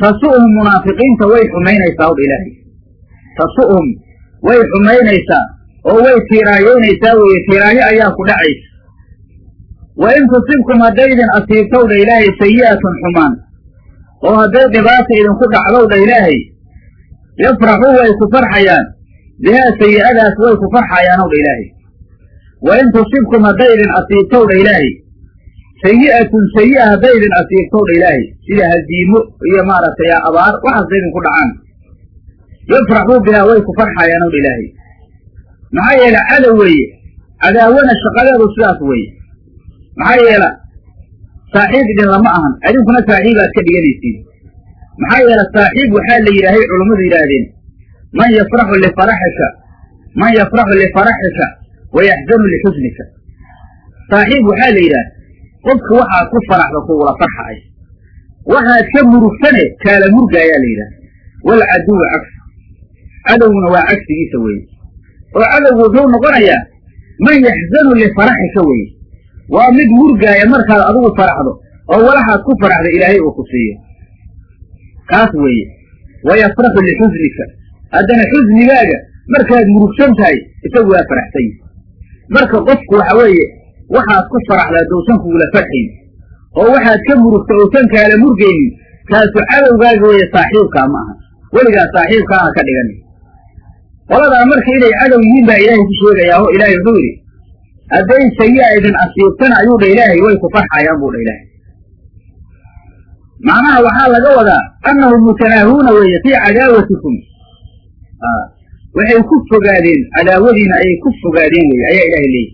Speaker 1: Tasu'hum munaafiqiinta way xumaynaysaa ow dha ilaahay. Tasu'hum way xumaynaysaa oo way tiiraayoynaysaa weeye tiiraayo ayaa ku dhacaysa wa in tusibkum hadday idin asiibtow dha ilaahay sayi'atun xumaan oo hadday dhibaata idinku dhacdow dha ilaahay yafraxuu way ku farxayaan bihaa sayi'adaas way ku farxayaanow dha ilaahay. Wa in tusibkum hadday idin asiibtow dha ilaahay sayi'atun sayi'a hadday idin asiibtow dha ilaahay sida hadiimo iyo maaragtay abaar waxaasda idinku dhacaan. Yafraxuu bihaa way ku farxayaanow dha ilaahay maxaa yeele cadow weeye cadaawana shaqadeedu sidaas weeye. Maxaa yeele saaxiib idin lama ahan adinkuna saaxiibaad ka dhiganaysiin. Maxaa yeele saaxiib waxaa la yidhaahay culummadu yidhaahdeen man yafraxu lifaraxika man yafraxu lifaraxika wa yaxzanu lixusnika. Saaxiib waxaa la yidhaah qofka waxaad ku faraxda kugula farxaay waxaad ka murugtane kaala murga ayaa la yidhaah walcaduwu cagsi cadowguna waa cagsigiisa weeye oo cadowgu wuxuu noqonayaa man yaxzanu lifaraxika weeye waa mid murgaaya markaad adigu faraxdo oo walaxaad ku faraxda ilaahay uu ku siiyo. Kaas weeye wa yafraxu lixusnika haddana xusnigaaga markaad murugsan tahay isagu waa faraxsan marka qofku waxa weeye waxaad ku faraxdaa dowsan kugula farxayn oo waxaad ka murugta ousan kaala murgaynin kaasu cadowgaaga weeye saaxiibkaa ma aha. Weligaa saaxiibkaa ha ka dhigan qoladaa marka inay cadow yihiin baa ilaahay ku sheegayaa oo ilaahay wuxuu yidhi hadday sayi'a idin asiibtana ayuu dha ilaahay way ku farxayaan buu dha ilaahay. Macnaha waxaa laga wadaa annahum mutanaahuuna weeye fii cadaawatikum. Waxay ku fogaadeen cadaawadiina ayay ku fogaadeen weye ayaa ilaahay leeyahy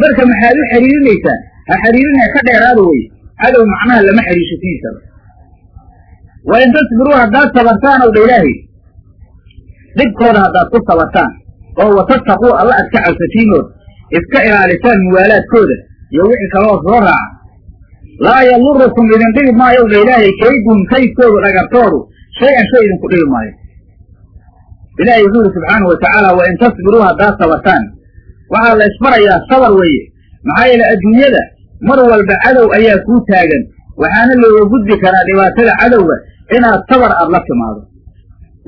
Speaker 1: marka maxaad u xiriirinaysaa ha xiriirinaya ka dheeraada weye cadow macnaha lama xiriisho sidiisaba wa in tasbiruu haddaad sabartaan ow dha ilaahay dhibkooda haddaad ku sabartaan oo watattaquu alla aad ka cabsatiinood iska ilaalisaan muwaalaadkooda iyo wixii kaloo soo raaca. Laa yadurukum idin dhibi maayo dha ilaahay kayduhum kaydkoodu dhagartoodu shay-an shay idinku dhibi maayo. Ilaahay wuxuu yidhi subxaanau watacaala wa in tasbiruu haddaad sabartaan waxaa la isbarayaa sabar weeye. Maxaa yeele adduunyada mar walba cadow ayaa kuu taagan. Waxaana looga gudbi karaa dhibaatada cadowga inaad sabar aad la timaado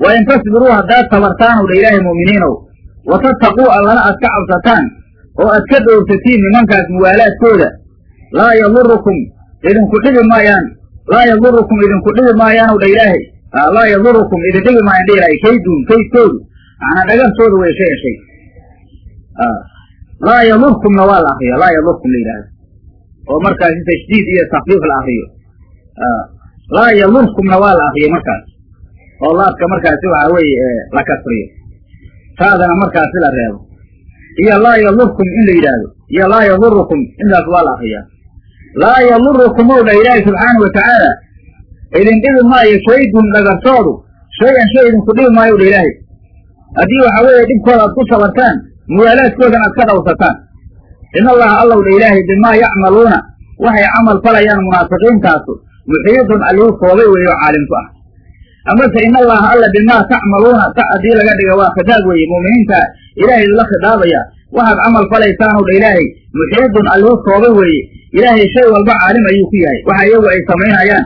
Speaker 1: wa in tasbiruu haddaad sabartaanow dha ilaahay mu'miniinow wa tattaquu allana aad ka cabsataan oo aad ka dhowrsatiin nimankaas muwaalaadkooda laa yadurukum idinku dhibi maayaan laa yadurukum idinku dhibi maayaanow dha ilaahay laa yadurukum idin dhibi maayan dha ilaahay kayduhum kaydkoodu macnaa dhagartooda way shay shay laa yadurkumna waa la akriya laa yadurkum la yidhaahdo oo markaasi tashdiid iyo takfiif la akriyo laa yadurkumna waa la akriyo markaas oo laadka markaasi waxa weeye la kasriyo. Taadana markaasi la reebo. Iyo laa yadurkum in la yidhaahdo. Iyo laa yadurukum intaas waa la akriyaa laa yadurukum ow dha ilaahi subxaanau watacaala idin dhibi maayo shaydun dhagartoodu shay-an shay idinku dhibi maayo dha ilaahay. Haddii waxa weeye dhibkooda aad ku sabartaan muwaalaadkoodana aad ka dhawrsataan in allaha allow dha ilaahay bimaa yacmaluuna waxay camal falayaan munaafiqiintaasu muxiidun alluu koobay weeyo caalimku ah amase in allaha alla bimaa tacmaluuna ta haddii laga dhiga waa khitaab weeye mu'miniinta. Ilaahay la khidaabaya waxaad camal falaysaanow dha ilaahay muxiidun alluu koobay weeye. Ilaahay shay walba caalim ayuu ku yahay. Waxa iyagu ay samaynayaan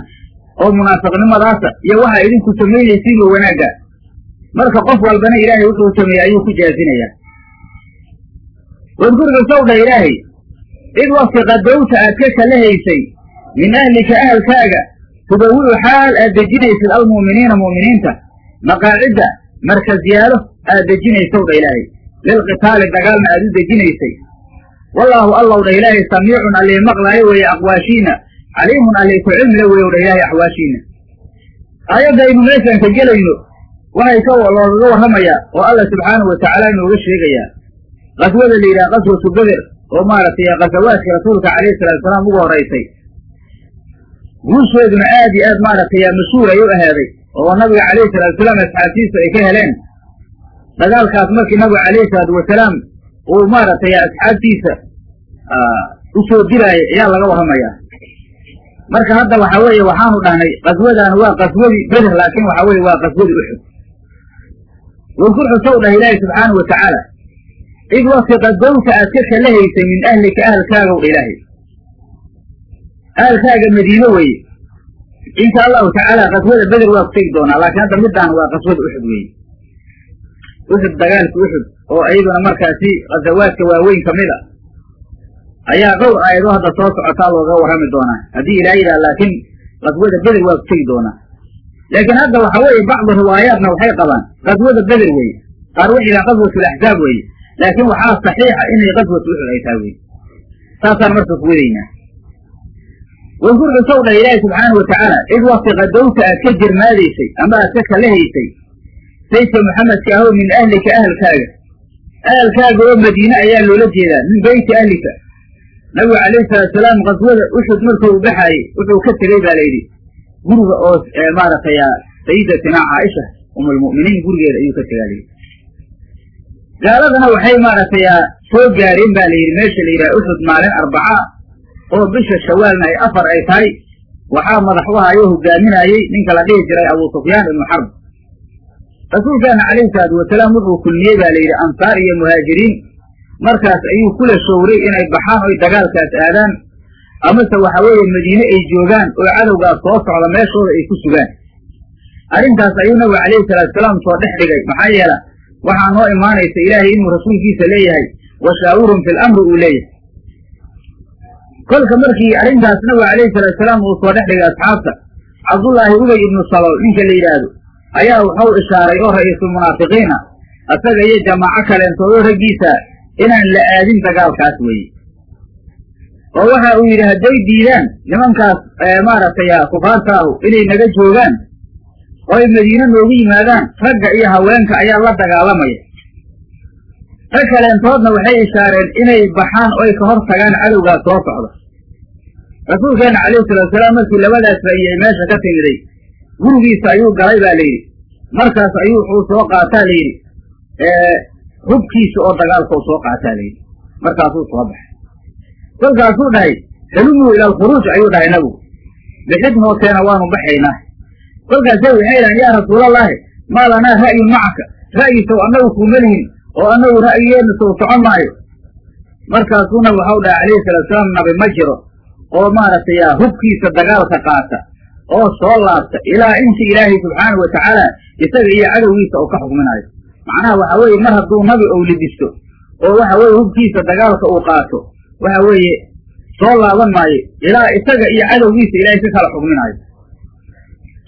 Speaker 1: oo munaafiqnimadaasa iyo waxa idinku samaynaysiin oo wanaagga. Marka qof walbana ilaahay wuxuu sameeyey ayuu ku jaazinayaa. Wadkurka sawdha ilaahay id wakti qadowta aad ka kala haysay min ahlika ahalkaaga tubawi'u xaal aad dejinaysid almu'miniina mu'miniinta maqaacidda markasyaalo aad dejinaysow dha ilaahay lilqitaali dagaalna aad u dejinaysay wallaahu allow dha ilaahay samiicun allii maqlaayo weeye aqwaashiina caliimun allii ku cilmila weeyow dha ilaahay axwaashiina aayaddaynu meeshaan ka gelayno waxay ka loogaga warramayaa oo alla subxaanahu watacaala inooga sheegayaa qaswada la yidhaha qaswatu beder oo maaragtay qasawaadka rasuulka calayhi salatu salaam ugu horaysay guusheeduna aad iyo aad maaragtay mashhuur ay u ahaaday oo nabiga calayhi salatu wasalaam asxaabtiisa ay ka heleen. Dagaalkaas markii nabiga calayhi salaatu wasalaam uu maaragtay asxaabtiisa u soo diraayo ayaa laga warramayaa marka hadda waxa weeye waxaanu dhahnay qaswadan waa qaswadii beder laakiin waxa weye waa qaswadii uxud wadkur xusow dhah ilaahi subxaanau watacaala id wakti qadowta aad ka kalahaysay min ahlika ahalkaagow dha ilaahay ahalkaaga madiine weeye. Insha allahu tacaala qaswada beder waa ku tegi doonaa laakiin hadda midaan waa qaswada uxud weeye. Uxud dagaalka uxud oo iyaduna markaasi khasawaadka waaweyn ka mid a ayaa dhowr aayado hadda soo socotaa looga warrami doonaa. Haddii ilaa yidhaha laakiin qaswada beder waa ku tegi doonaa. Laakiin hadda waxa weeye bacdu riwaayaatna waxay qabaan qaswada beder weeye. Qaar waxay yidhaha qaswatul axzaab weeye. Laakiin waxaa saxiixa inay qaswatu uxud ay tahay weye saasaan marka ku wadaynaa wadkur xusow dhah ilaahi subxaana watacaala id wakti qadowta aad ka jirmaadaysay ama aad ka kalahaysay. Sayidka maxamedka ahow min ahlika ahalkaaga. Ahalkaaga oo madiine ayaa loola jeedaa min beyti ahlika. Nabigu calayhi salaatusalaam qaswada uxud markuu baxaayey wuxuu ka tegey baa layidhi guriga oo maaragtay sayidatina caaisha umulmu'miniin gurigeeda ayuu ka tegaa layidhi gaaladana waxay maaragtay soo gaareen ba layidhi meesha la yidhaha uxud maalin arbaca oo bisha shawaalna ay afar ay tahay waxaa madax u ahayoo hogaaminayey ninka la dhihi jiray abu sufyaan ibnu xarb rasuulkeena calayhi salaatu wasalaam wuxuu kulmiyey ba layidhi ansaar iyo muhaajiriin markaas ayuu kula showray inay baxaan oy dagaalkaas aadaan amase waxa weeye madiine ay joogaan oo cadowgaas soo socda meeshooda ay ku sugaan. Arrintaas ayuu nabigu calayhi salaatusalaam soo dhex dhigay. Maxaa yeela waxaa noo imaanaysa ilaahay inuu rasuulkiisa leeyahay washaawirhum fi lamri uu leeyahay kolka markii arrintaas nabiga calayhi salaatusalaam uu soo dhex dhigay asxaabta cabdullaahi ubay ibnu salool ninka la yidhaahdo ayaa wuxuu ishaaray oo ra'iisulmunaafiqiina asaga iyo jamaaco kaleentoodoo raggiisa inaan la aadin dagaalkaas weeye. Oo waxa uu yidhi hadday diidaan nimankaas maaragtay kufaarta ahu inay naga joogaan oo ay madiine noogu yimaadaan ragga iyo haweenka ayaa la dagaalamaya rag kaleentoodna waxay ishaareen inay baxaan oy ka hor tagaan cadowgaas soo socda. Rasuulkeena calayhi salaatusalaam markii labadaas ra'iyay meesha ka timiday gurigiisa ayuu galay baa layidhi. Markaas ayuu wuxuu soo qaataa layidhi. Hubkiisa oo dagaalka u soo qaataa layidhi. Markaasuu soo baxay. Kolkaasuu dhahay salumuu ila alkhuruuj ayuu dhahay nabigu bixid hooteena waanu baxaynaa. Kolkaase waxay dhahan yaa rasuulallaahi maa lanaa ra'yun macaka. Ra'yi sow annagu kuuma lihin oo annagu ra'yigeenna sow socon maayo. Markaasuu nabi waxau dhahay calayhi salaatusalaam nabi ma jiro oo maaragtay hubkiisa dagaalka qaata oo soo laabta ilaa inta ilaahay subxaana wa tacaala isaga iyo cadowgiisa uu ka xukminayo macnaha waxa weeye mar hadduu nabi ou libisto oo waxa weeye hubkiisa dagaalka uu qaato waxa weeye soo laaban maayo ilaa isaga iyo cadowgiisa ilaahay ka kala xukminayo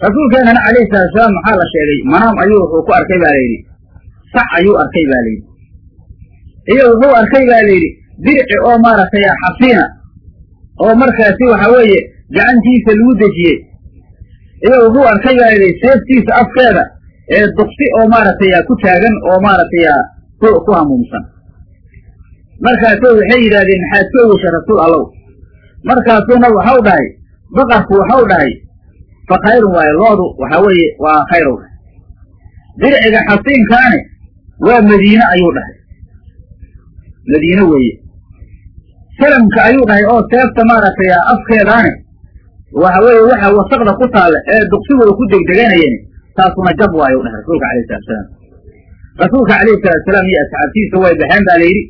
Speaker 1: rasuulkeenana calayhi salaatusalaam maxaa la sheegay? Manaam ayuu wuxuu ku arkay ba layidhi sac ayuu arkay ba layidhi iyo wuxuu arkay ba layidhi dirci oo maaragtay xasiina oo markaasi waxa weeye gacantiisa lagu dejiyey. Iyo wuxuu arkay baa yidhi seeftiisa afkeeda ee duqsi oo maaragtay ku taagan oo maaragtay ku ku hamuumsan markaase waxay yidhahdeen maxaad ka ogesha rasuul allow. Markaasuuna waxau dhahay baqarku waxau dhahay fa khayrun waayo loodu waxa weeye waa khayrow dirciga xasiinkaane waa madiine ayuu dhahay. Madiine weeye. Salamka ayuu dhahay oo seefta maaragtay afkeedaane. Waxa weeye waxa wasaqda ku taalla ee duqsigooda ku degdeganayeen taasuna jab waayo dhahay rasuulka alayhi salatusalaam rasuulka calayhi salaatusalaam iyo asxaabtiisa way baxeen baa layidhi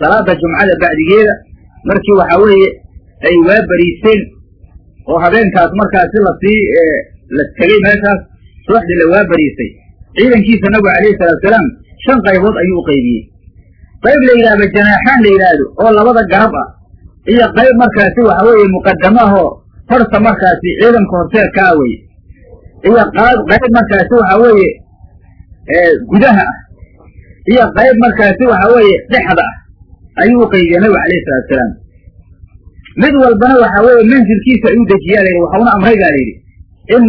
Speaker 1: salaada jumcada bacdigeeda markii waxa weeye ay waa bariisteen oo habeenkaas markaasi la sii la tegey meeshaas subaxdii la waa bariistay ciidankiisa nabigu calayhi salaatusalaam shan qaybood ayuu u qaybiyey. Qayb la yidhahda janaaxaan la yidhaahdo oo labada garab ah iyo qayb markaasi waxa weeye muqadamahoo horta markaasi ciidanka horteedka ah weye iyo qaab qayb markaasi waxa weeye gudaha ah iyo qayb markaasi waxa weeye dhexda ah ayuu u qaybiyey nabigu calayhi salaatusalaam mid walbana waxa weeye mansilkiisa ayuu dejiyaa layidhi waxauna amray baa layidhi in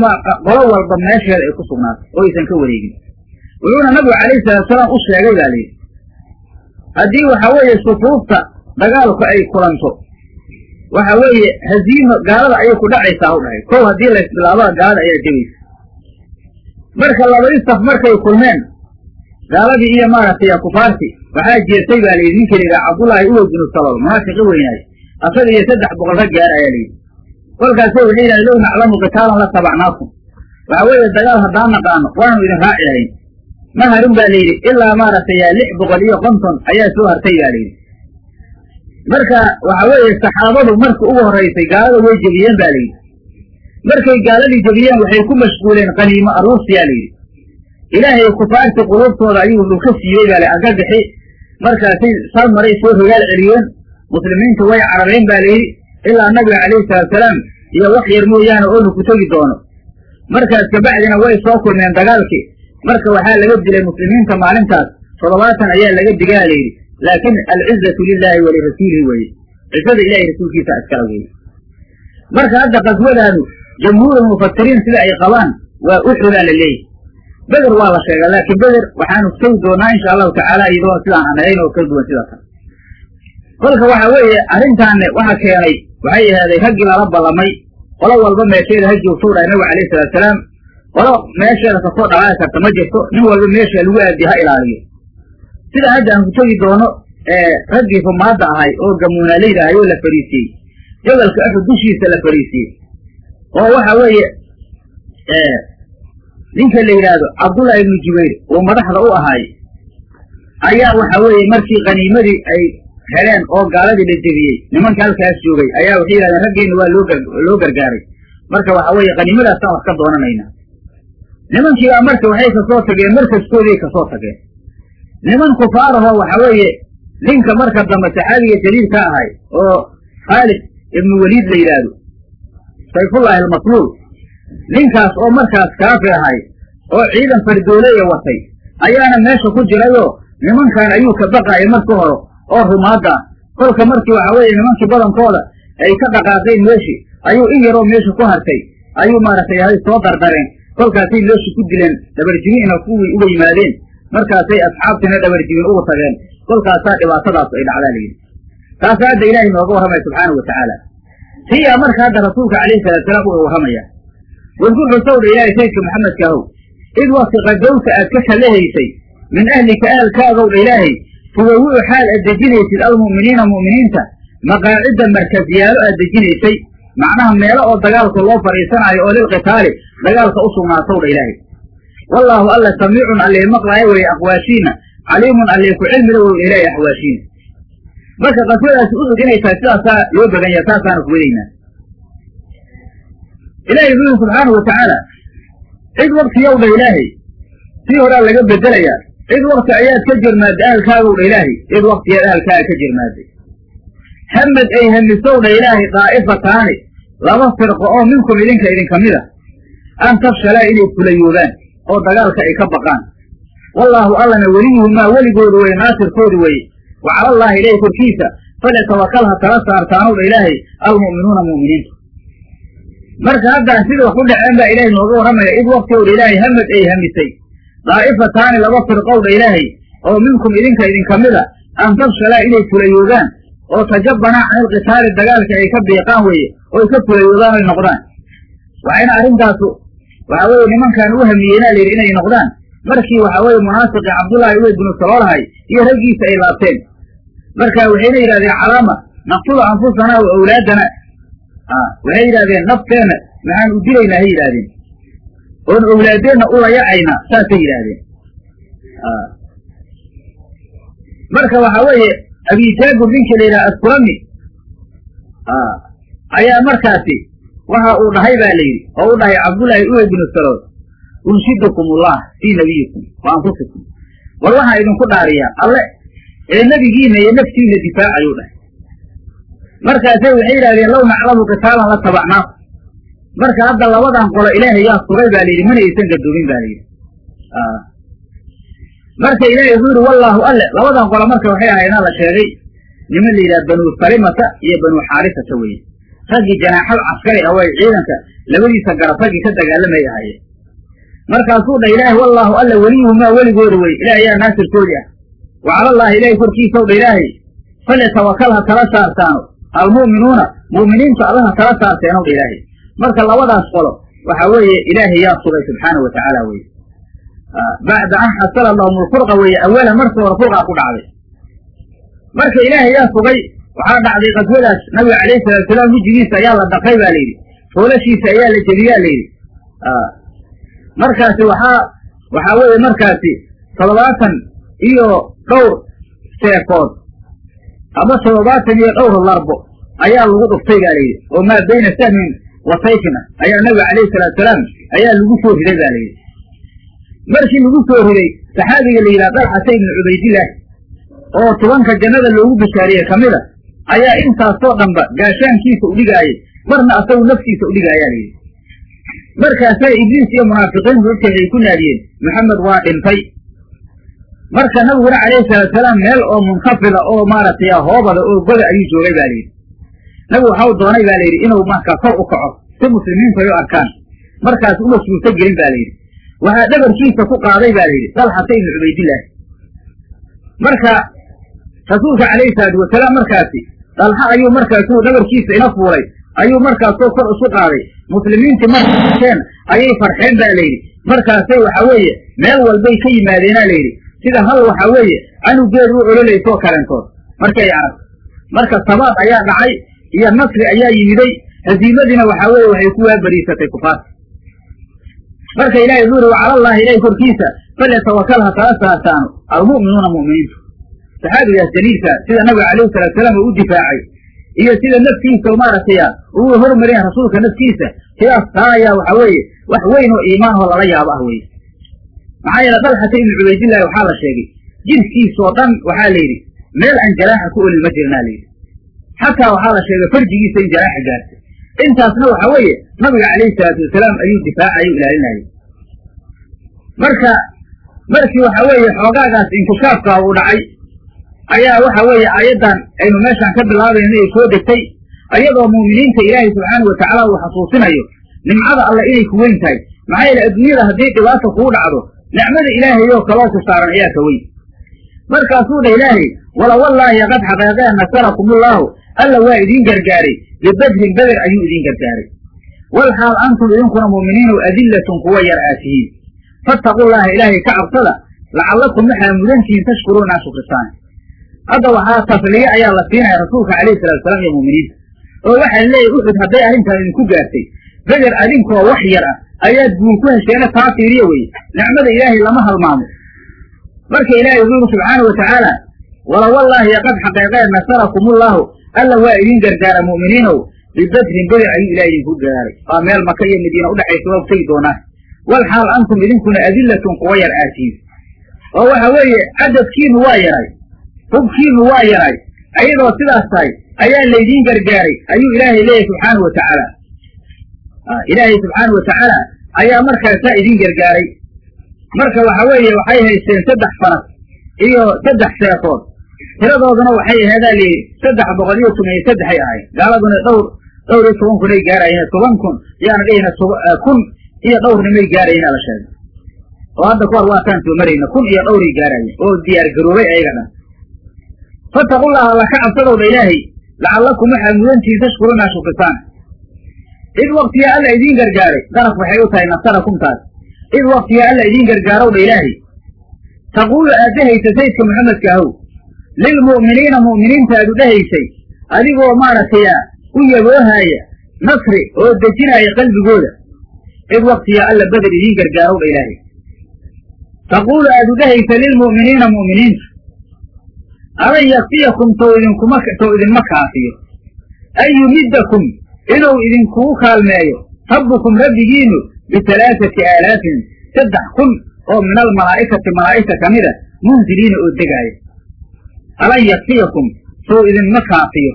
Speaker 1: qolo walba meesheeda ay ku sugnaato oo aysan ka wareegin wuxuuna nabigu calayhi salaatusalaam u sheegay baa layidhi haddii waxa weeye sufuufta dagaalku ay kulanto waxa weeye haziimo gaalada ayay ku dhacaysaa u dhahay. Kow haddii la isbilaabaa gaalada ayaa jebaysa marka labadii saf markay kulmeen gaaladii iyo maaragtay kufaarti waxaa jeertay baa layidhi ninka layidhaha cabdullaahi uwey binu salol munaafiqi weynaay asaga iyo saddex boqol rag gaar ayaa layidhi kolkaasay waxay yidhahdeen low naclamu qitaalan la tabacnaakum. Waxa weeye dagaal haddaan naqaano waanu idin raaci lahayn ma harin baa layidhi ilaa maaragtay lix boqol iyo konton ayaa soo hartay baa layidhi. Marka waxa weeye saxaabadu marka ugu horraysay gaalada way jebiyeen ba layidhi. Markay gaaladii jebiyeen waxay ku mashquuleen qaniimo aruursiyaa layidhi. Ilaahay kufaarti quluubtooda ayuu wuxuu ka siiyey baa la argagaxi markaasay sal maray soo rogaal celiyeen muslimiintu way carareen ba layidhi ilaa nabiga calayhi salaatusalaam iyo wax yar mooyaane oonu ku tegi doono. Markaas kabacdina way soo kulmeen dagaalkii marka waxaa laga dilay muslimiinta maalintaas toddobaatan ayaa laga digaa layidhi laakin alcizatu lilaahi walirasuulihi weye cizada ilahay rasuulkiisa iskala weye marka hadda qaswadaanu jamhuurulmufasiriin sida ay qabaan waa uxudaa la leeyahy beder waa la sheegaa laakiin beder waxaanu tegi doonaa insha allahu tacaala iyadoo sidaan aan ahayn oo kala duwan sida kale. Kolka waxa weeye arrintaanne waxa keenay waxay ahaaday raggii lala ballamay. Qolo walba meesheeda ha joogtou dhahay nabiga alayhi salaatusalaam qolo meesheeda ka soo dhaqaaqi karta ma jirto. Nin walba meesha lagu aadi ha ilaaliyo. Sida hadda aan ku tegi doono raggii rumaadda ahay oo gamuunaaleyda ahay oo la fariisiyey jabalka axud dushiisa la fariisiyey oo waxa weeye ninka la yidhaahdo cabdullahi ibnu jubayr oo madaxda u ahaay ayaa waxa weeye markii qaniimadii ay heleen oo gaaladii la jebiyey nimanka halkaas joogay ayaa waxay yidhahdeen raggeenna waa loo gargaaray. Marka waxa weeye qaniimadaasaan wax ka doonanayna nimankiibaa marka waxay ka soo tageen markaskoodii ka soo tageen. Niman kufaarahoo waxa weeye ninka marka dambe saxaabiga jaliil ka ahay oo khaalid ibnu weliid la yidhaahdo sayfullaahi almasluul. Ninkaas oo markaas kaafir ahay oo ciidan fardooleya watay ayaana meesha ku jirayoo nimankan ayuu ka baqaayay marka hore oo rumaadda. Kolka markii waxa weeye nimankii badankooda ay ka dhaqaaqeen meeshii ayuu in yaroo meesha ku hartay ayuu maaragtay hay soo dardareen kolkaasay meeshii ku dileen dhabarjimiina kuwii uga yimaadeen markaasay asxaabtiina dhabarjimin ugu tageen. Kolkaasaa dhibaatadaas ay dhacdaa layidhi taasa hadda ilaahay nooga warramaya subxaanau watacaala siyaa marka hadda rasuulka calayhi salaatusalaam uga warramaya wadkur xusowdha ilaahay saydka maxamedkaahow id wakti qadowta aad ka kallahaysay min ahlika ahalkaagowdha ilaahay tubawi'u xaal aad dejinaysid almu'miniina mu'miniinta maqaacidda markasyaalo aad dejinaysay macnaha meelo oo dagaalka loo fadhiisanaayo oo lilqitaali dagaalka u sugnaatowdha ilaahay. Wallaahu alla samiicun allee maqlaayo weeye aqwaashiina caliimun allee ku cilmila wey ilaahay axwaashiina marka qaswadaasi udug inay tahay sidaasaa loo baganya taasaana kuwadaynaa ilaahay wuxu yidhi subxaanau watacaala cid wakti yowdha ilaahay sii horaa laga bedelayaa. Cid wakti ayaad ka jirmaadday ahalkaagowdha ilaahay cid waktiyaad ahalkaaga ka jirmaadday hamad ay hamisowdha ilaahay daa'ifataani laba firqo oo minkum idinka idinka mid a an tafshalaa inay fulayoobaan oo dagaalka ay ka baqaan. Wallaahu allana weliyuhumaa weligoodu weye naasirkoodu weye wa calallaahi ilahi korkiisa falyatawakal ha tala saartaanowdha ilaahay almu'minuuna mu'miniinta marka haddaan sida wax u dhaceen baa ilaahay nooga warramaya id waktiowdha ilaahay hamad ay hamisay. Daa'ifataani laba firqowdha ilaahay oo minkum idinka idinka mida an tafshalaa inay fulayoogaan oo tajabbanaa canilqitaali dagaalka ay ka biiqaan weeye oo ay ka fulayoodaan oy noqdaan. Waxayna arrintaasu waxa weeye nimankan u hamiyeenaa layidhi inay noqdaan. Markii waxa weeye munaafiqii cabdullaahi ubey binu saloolahay iyo raggiisa ay laabteen marka waxayna yidhahdeen calaama naqtulu anfusanaa wa awlaadana. Waxay yidhahdeen nafteenna maxaan u dilaynaa hay yidhahdeen oon owlaadeenna u layacaynaa saasay yidhaahdeen. Marka waxa weeye abijaabir ninkii la yidhaha askurami ayaa markaasi waxa uu dhahay ba la yidhi oo u dhahay cabdullaahi ubey binu salool unshidukum ullah fii nabiyikum wa anfusikum. War waxaan idinku dhaariyaa alle ee nebigiina iyo naftiina difaacayuu dhahay. Markaasay waxay yidhahdeen low naclamu qitaalan la tabacnaaku marka hadda labadan qolo ilaahay yaa sugay ba layidhi mana aysan gadoomin ba layidhi marka ilaahay wuxuu yidhi wallaahu alle labadan qolo marka waxay ahaydna la sheegay niman la yidhaha banuu salimata iyo banuu xaarisata weye raggii janaaxal caskari ah way ciidanka labadiisa garab raggii ka dagaalamay ahaayeen markaasuu dha ilaahay wallaahu alla weliyuhumaa weligooda wey ilahay yaa naasirkoodii ah. Wa calallaahi ilaahay korkiisaw dha ilaahay. Falyatawakal ha tala saartaano almu'minuuna mu'miniintu allaha tala saarteenow dha ilaahay. Marka labadaas qolo waxaa weeye ilaahay yaa sugay subxaana wa tacaala weye bacda an xasala lahum lfurqa weeye awalan marka hore furqaa ku dhacday. Marka ilaahay yaa sugay waxaa dhacday qaswadaas nabiga calayhi salatu salaam wejigiisa ayaa la dhaqay ba layidhi foolashiisa ayaa la jebiyaa layidhi markaasi waxaa waxaa weeye markaasi toddobaatan iyo dhowr seefood ama toddobaatan iyo dhowr larbo ayaa lagu dhuftay ba layidhi oo maa bayna sahmin wa sayfina ayaa nabiga calayhi salatu salaam ayaa lagu soo riday ba layidhi markii lagu soo riday saxaabiga la yidhaha dalxata ibnu cubaydillaah oo tobanka jannada loogu bashaariyey ka mida ayaa intaasoo dhanba gaashaankiisa udhigaayay marna asagu naftiisa udhigaayaa layidhi markaasaa ibliis iyo munaafiqiintu dadka waxay ku naadiyeen maxamed waa dhintay. Marka nabiguna calayhi salaatusalaam meel oo munkafida oo maaragtay hoobada oo goda ayuu joogay ba layidhi. Nabigu waxau doonay ba layidhi inuu markaa kor u kaco si muslimiintu ay u arkaan. Markaas uma suurto gelin ba layidhi. Waxaa dhabarkiisa ku qaaday ba layidhi dalxata ibnu cubaydillaah marka rasuulka calayhi salaatu wasalaam markaasi dalxa ayuu markaasuu dhabarkiisa ina fuulay. Ayuu markaasoo kor isu qaaday. Muslimiintii markeen ayay farxeen ba layidhi markaasay waxa weeye meel walbay ka yimaadeena layidhi sida hal waxa weeye canugeed u ololaysoo kaleentood markay aragto marka sabaad ayaa dhacay iyo nasri ayaa yimiday. Hasiimadiina waxaa weeye waxay ku waabariisatay kufaarta marka ilahay wuxu uri wacala allahi ilahay korkiisa falyatawakal ha kala saartaano almu'minuuna mu'miniintu saxaabigaas daliilka sida nabiga calayhi salatu salaam uu u difaacay iyo sida naftiisa maaragtay ugu hormareen rasuulka naftiisa sidaas taa ayaa waxa weeye wax weyn oo iimaanoo lala yaabo ah weye maxaa yeele dalxata ibnu cubaydillahi waxaa la sheegay jinskiisoo dhan waxaa la yidhi meel aan jaraaxa ku olin ma jirnaa layidhi xataa waxaa la sheegay farjigiisa in jaraaxa gaartay intaasna waxa weeye nabiga calayhi salaatu wasalaam ayuu difaacayo ilaalinayay marka markii waxa weeye xoogaagaas inkishaafka uu dhacay ayaa waxa weeye aayaddan aynu meeshaan ka bilaabayno ay soo degtay ayadoo muuminiinta ilaahay subxaanau watacaala uu xasuusinayo nimcada alle inay ku weyn tahay. Maxaa yeele adduunyada haddii dhibaata kuu dhacdo nicmada ilaahay oo kaloo ku saaran ayaa ka weyn. Markaasuu dha ilaahay wala wallaahi qad xaqeeqeen nasarakumullahu alla waa idiin gargaaray bibadrin beder ayuu idiin gargaaray. Wal xaal antum idinkuna mu'miniinow adillatun kuwa yar aad tihiin. Fattaqullaha ilaahay ka cabsada lacallakum waxaa mudantihiin tashkuruuna aa shukrisaan hadda waxaa tasliye ayaa la siinaya rasuulka calayhi salatu wasalaam iyo mu'miniinta oo waxaa leeyahy uxud hadday arrintaan idinku gaartay. Beder adinkoo wax yar ah ayaad guul ku hesheena taa fiiriya weye nicmada ilaahay lama halmaamo. Marka ilaahay wuxuu yidhi subxaana wa tacaala wala wallaahi qad xaqeeqeen nasarakumullahu alla waa idiin gargaara mu'miniinow bibadrin beder ayuu ilahay idinku gaaray waa meel maka iyo madiina udhexaysa waa tegi doonaa wal antum idinkuna adillatun kuwa yar aatihiin oo waxa weeye cadadkiinu waa yaray hubkiinu waa yaray ayadoo sidaas tahay ayaa laydiin gargaaray ayuu ilaahay leeyahay subxaana wa tacaala. Ilaahay subxaana wa tacaala ayaa markaasaa idiin gargaaray. Marka waxa weeye waxay haysteen saddex faras iyo saddex seefood. Tiradooduna waxay aheedaa layidhi saddex boqol iyo toban iyo saddexay ahayd. Gaaladuna dhowr dhowr iyo toban kunay gaarayeen toban kun yaana dhihina kun iyo dhowrnimay gaarayeen ala sheegay. Oo hadda kahor waataan soo marayna kun iyo dhowray gaarayeen. Oo diyaar garoobay ayaga dhan fattaqullaha alla ka cabsadowdha ilaahay lacallakum waxaad mudantihiin tashkuruuna shukrisaan id waktiyaa alla idiin gargaaray daraf waxay u tahay nasarakumtaas id waktiyaa alla idiin gargaarowdha ilaahay taquulu aad dhehaysa saydka maxamedka ahow lilmu'miniina mu'miniinta aad u dhehaysay adigoo maaragtay u yaboohaaya nasri oo dejinaaya qalbigooda id waktiyaa alla beder idiin gargaarowdha ilaahay taquulu aad u dhehaysa lilmu'miniina mu'miniinta alan yakfiyakum sow idinkuma sow idinma kaafiyo an yumiddakum inuu idinkugu kaalmeeyo rabbukum rabbigiinu bitalaaثati aalaafin saddex kun oo min almalaa'ikati malaa'igta ka mida munziliina oo degaaya alan yakfiyakum sow idinma kaafiyo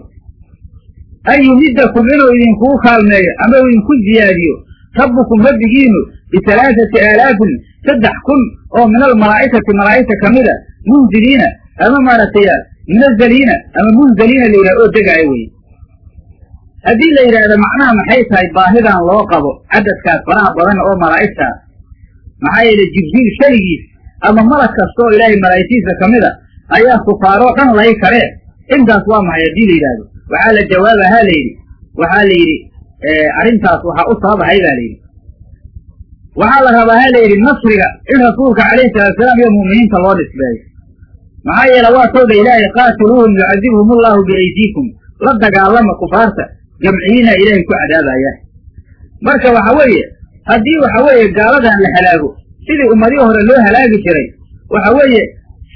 Speaker 1: an yumiddakum inuu idinkugu kaalmeeyo ama uu idinku ziyaadiyo rabbukum rabbigiinu bitalaaثati aalaafin saddex kun oo min almalaa'ikati malaa'igta ka mida munziliina ama maaragtay munazaliina ama munzaliina la yidhaha oo degaaya weye haddii la yidhaahdo macnaha maxay tahay baahidan loo qabo cadadkaas faraha badan oo malaa'igtaas maxaa yeele jibriil shaligiis ama malag kasta oo ilaahay malaa'igtiisa ka mid a ayaa kufaaroo dhan lay karee intaas waa maxay haddii la yidhaahdo waxaa la jawaabahaa la yidhi waxaa la yidhi arrintaas waxaa u sababahay ba la yidhi. Waxaa la rabaa ha la yidhi nasriga in rasuulka calayhi salaatusalaam iyo mu'miniinta loo nisbeeyo maxaa yeele waa towda ilaahay qaatiluuhum yucadibhum allahu biaydiikum. La dagaalama kufaarta jamciyiina ilaahay ku cadaabaya marka waxa weeye haddii waxa weeye gaaladan la halaago sidii ummadihii hore loo halaagi jiray waxa weeye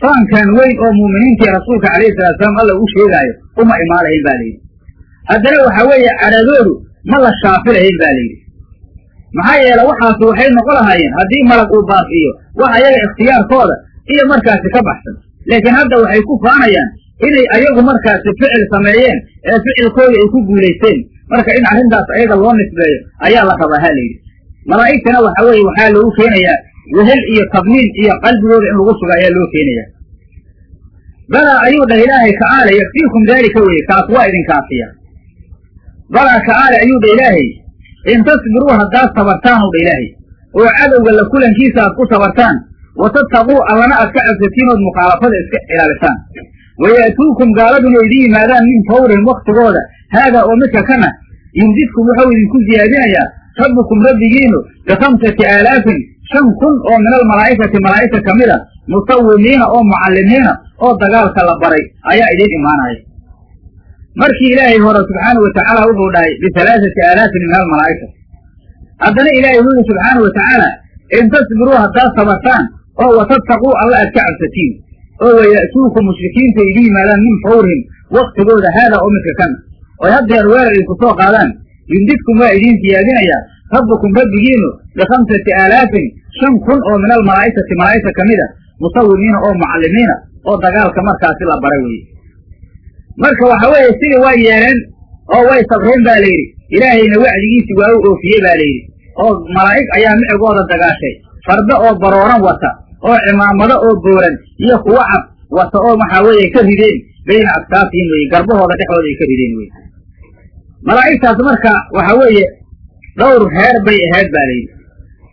Speaker 1: faankan weyn oo mu'miniintii rasuulka calayhi salaatusalaam alla u sheegaayo uma imaanahayn ba layidhi haddana waxa weeye cadhadoodu ma la shaafilahayn ba layidhi maxaa yeele waxaas waxay noqon lahaayeen haddii malag uu baafiyo wax ayaga ikhtiyaarkooda iyo markaasi ka baxsan laakiin hadda waxay ku faanayaan inay ayagu markaasi ficil sameeyeen ee ficilkoodii ay ku guulaysteen. Marka in arrintaas ayaga loo nisbeeyo ayaa la rabaa ha layidhi malaa'igtana waxa weeye waxaa loogu keenayaa wehel iyo tabniin iyo qalbigooda in lagu suga ayaa loo keenayaa. Balaa ayuu dhah ilaahay kacaala yakfiikum daalika weye kaas waa idinkaafiya balaa kacaala ayuu dha ilaahay in tasbiruu haddaad sabartaan u dha ilaahay oo cadowga la kulankiisa aad ku sabartaan wa tattaquu allana aad ka cabsatiin ood mukhaalafada iska ilaalisaan waya'tuukum gaaladuna idin yimaadaan min fawrihim waktigooda haadaa oo midka kana yumdidkum wuxuu idinku ziyaadinayaa rabbukum rabbigiinu bikamsati aalaafin shan kun oo min almalaa'ikati malaa'igta ka mid a musawimiina oo mucallimiina oo dagaalka la baray ayaa idiin imaanaya markii ilaahay hore subxaana wa tacaala wuxuu dhahay bihalaaثati aalaafin min almalaa'ikati haddana ilaahay wuxuu yihi subxaana wa tacaala in tasbiruu haddaad sabartaan oo watattaquu alla aad ka cabsatiin oo waya'tuukum mushrikiinta idin yimaadaan min fawrihim waktigooda haadaa oo midka kana oy haddeer weerar idinku soo qaadaan yumdidkum waa idiin siyaadinayaa rabbukum rabbigiinu bikamsati aalaafin shan kun oo min almalaa'ikati malaa'igta ka mid a musawimiina oo mucallimiina oo dagaalka markaasi la baray weye marka waxa weeye sidii way yeeleen oo way sabreen ba la yidhi ilaahayna wacdigiisi waa u oofiyey ba la yidhi oo malaa'ig ayaa micigooda dagaashay fardo oo barooran wata oo cimaamado oo booran iyo kuwo cad wata oo waxaa weeye ka rideen bayna agtaafihim weye garbahooda dhexdooda ay ka rideen weye malaa'igtaas marka waxa weeye dhowr heer bay ahayd ba layidhi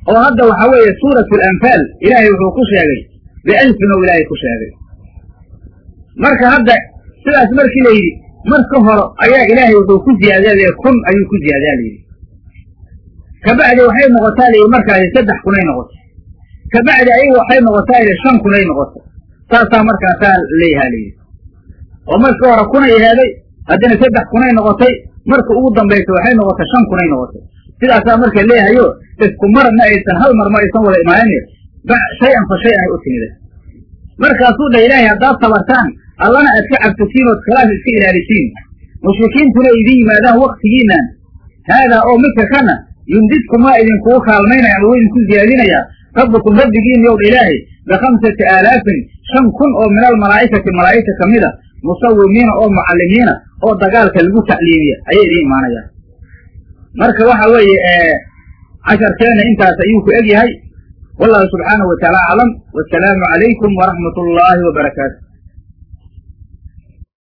Speaker 1: oo hadda waxa weeye suuratu alanfaal ilaahay wuxuu ku sheegay bialfin ilaahay ku sheegay. Marka hadda sidaas markii la yidhi marka hore ayaa ilaahay wuxuu ku ziyaadaaye kun ayuu ku ziyaadaa layidhi kabacdi waxay noqotaa layidhi markaasi saddex kunay noqotay kabacdi ayagu waxay noqotaa layidhi shan kunay noqotay saasaa markaasaa leeyahaa layidhi oo markii hore kunay aheeday haddana saddex kunay noqotay marka ugu dambaysa waxay noqotay shan kunay noqotay sidaasaa marka leeyahayo isku mar ma aysan hal mar ma aysan wada imaanin shay-an fa shay anay u timida markaasuu dha ilaahay haddaad sabartaan allana aad ka cabsatiin ood khilaaf iska ilaalisiin mushrikiintuna idin yimaadaan waktigiinan haadaa oo midka kana yumdidkum waa idinkugu kaalmaynaya ama wa idinku ziyaadinayaa rabbukum rabbigiin yow dha ilaahay bikamsati aalaafin shan kun oo min almalaa'ikati malaa'igta ka mida musawimiina oo mucallimiina oo dagaalka lagu tacliimiya ayay idiin imaanayaan marka waxa weeye casharkeena intaas ayuu ku eg yahay wallahu subxaanahu wa taala aclam wasalaamu calaykum waraxmat ullaahi wabarakaatu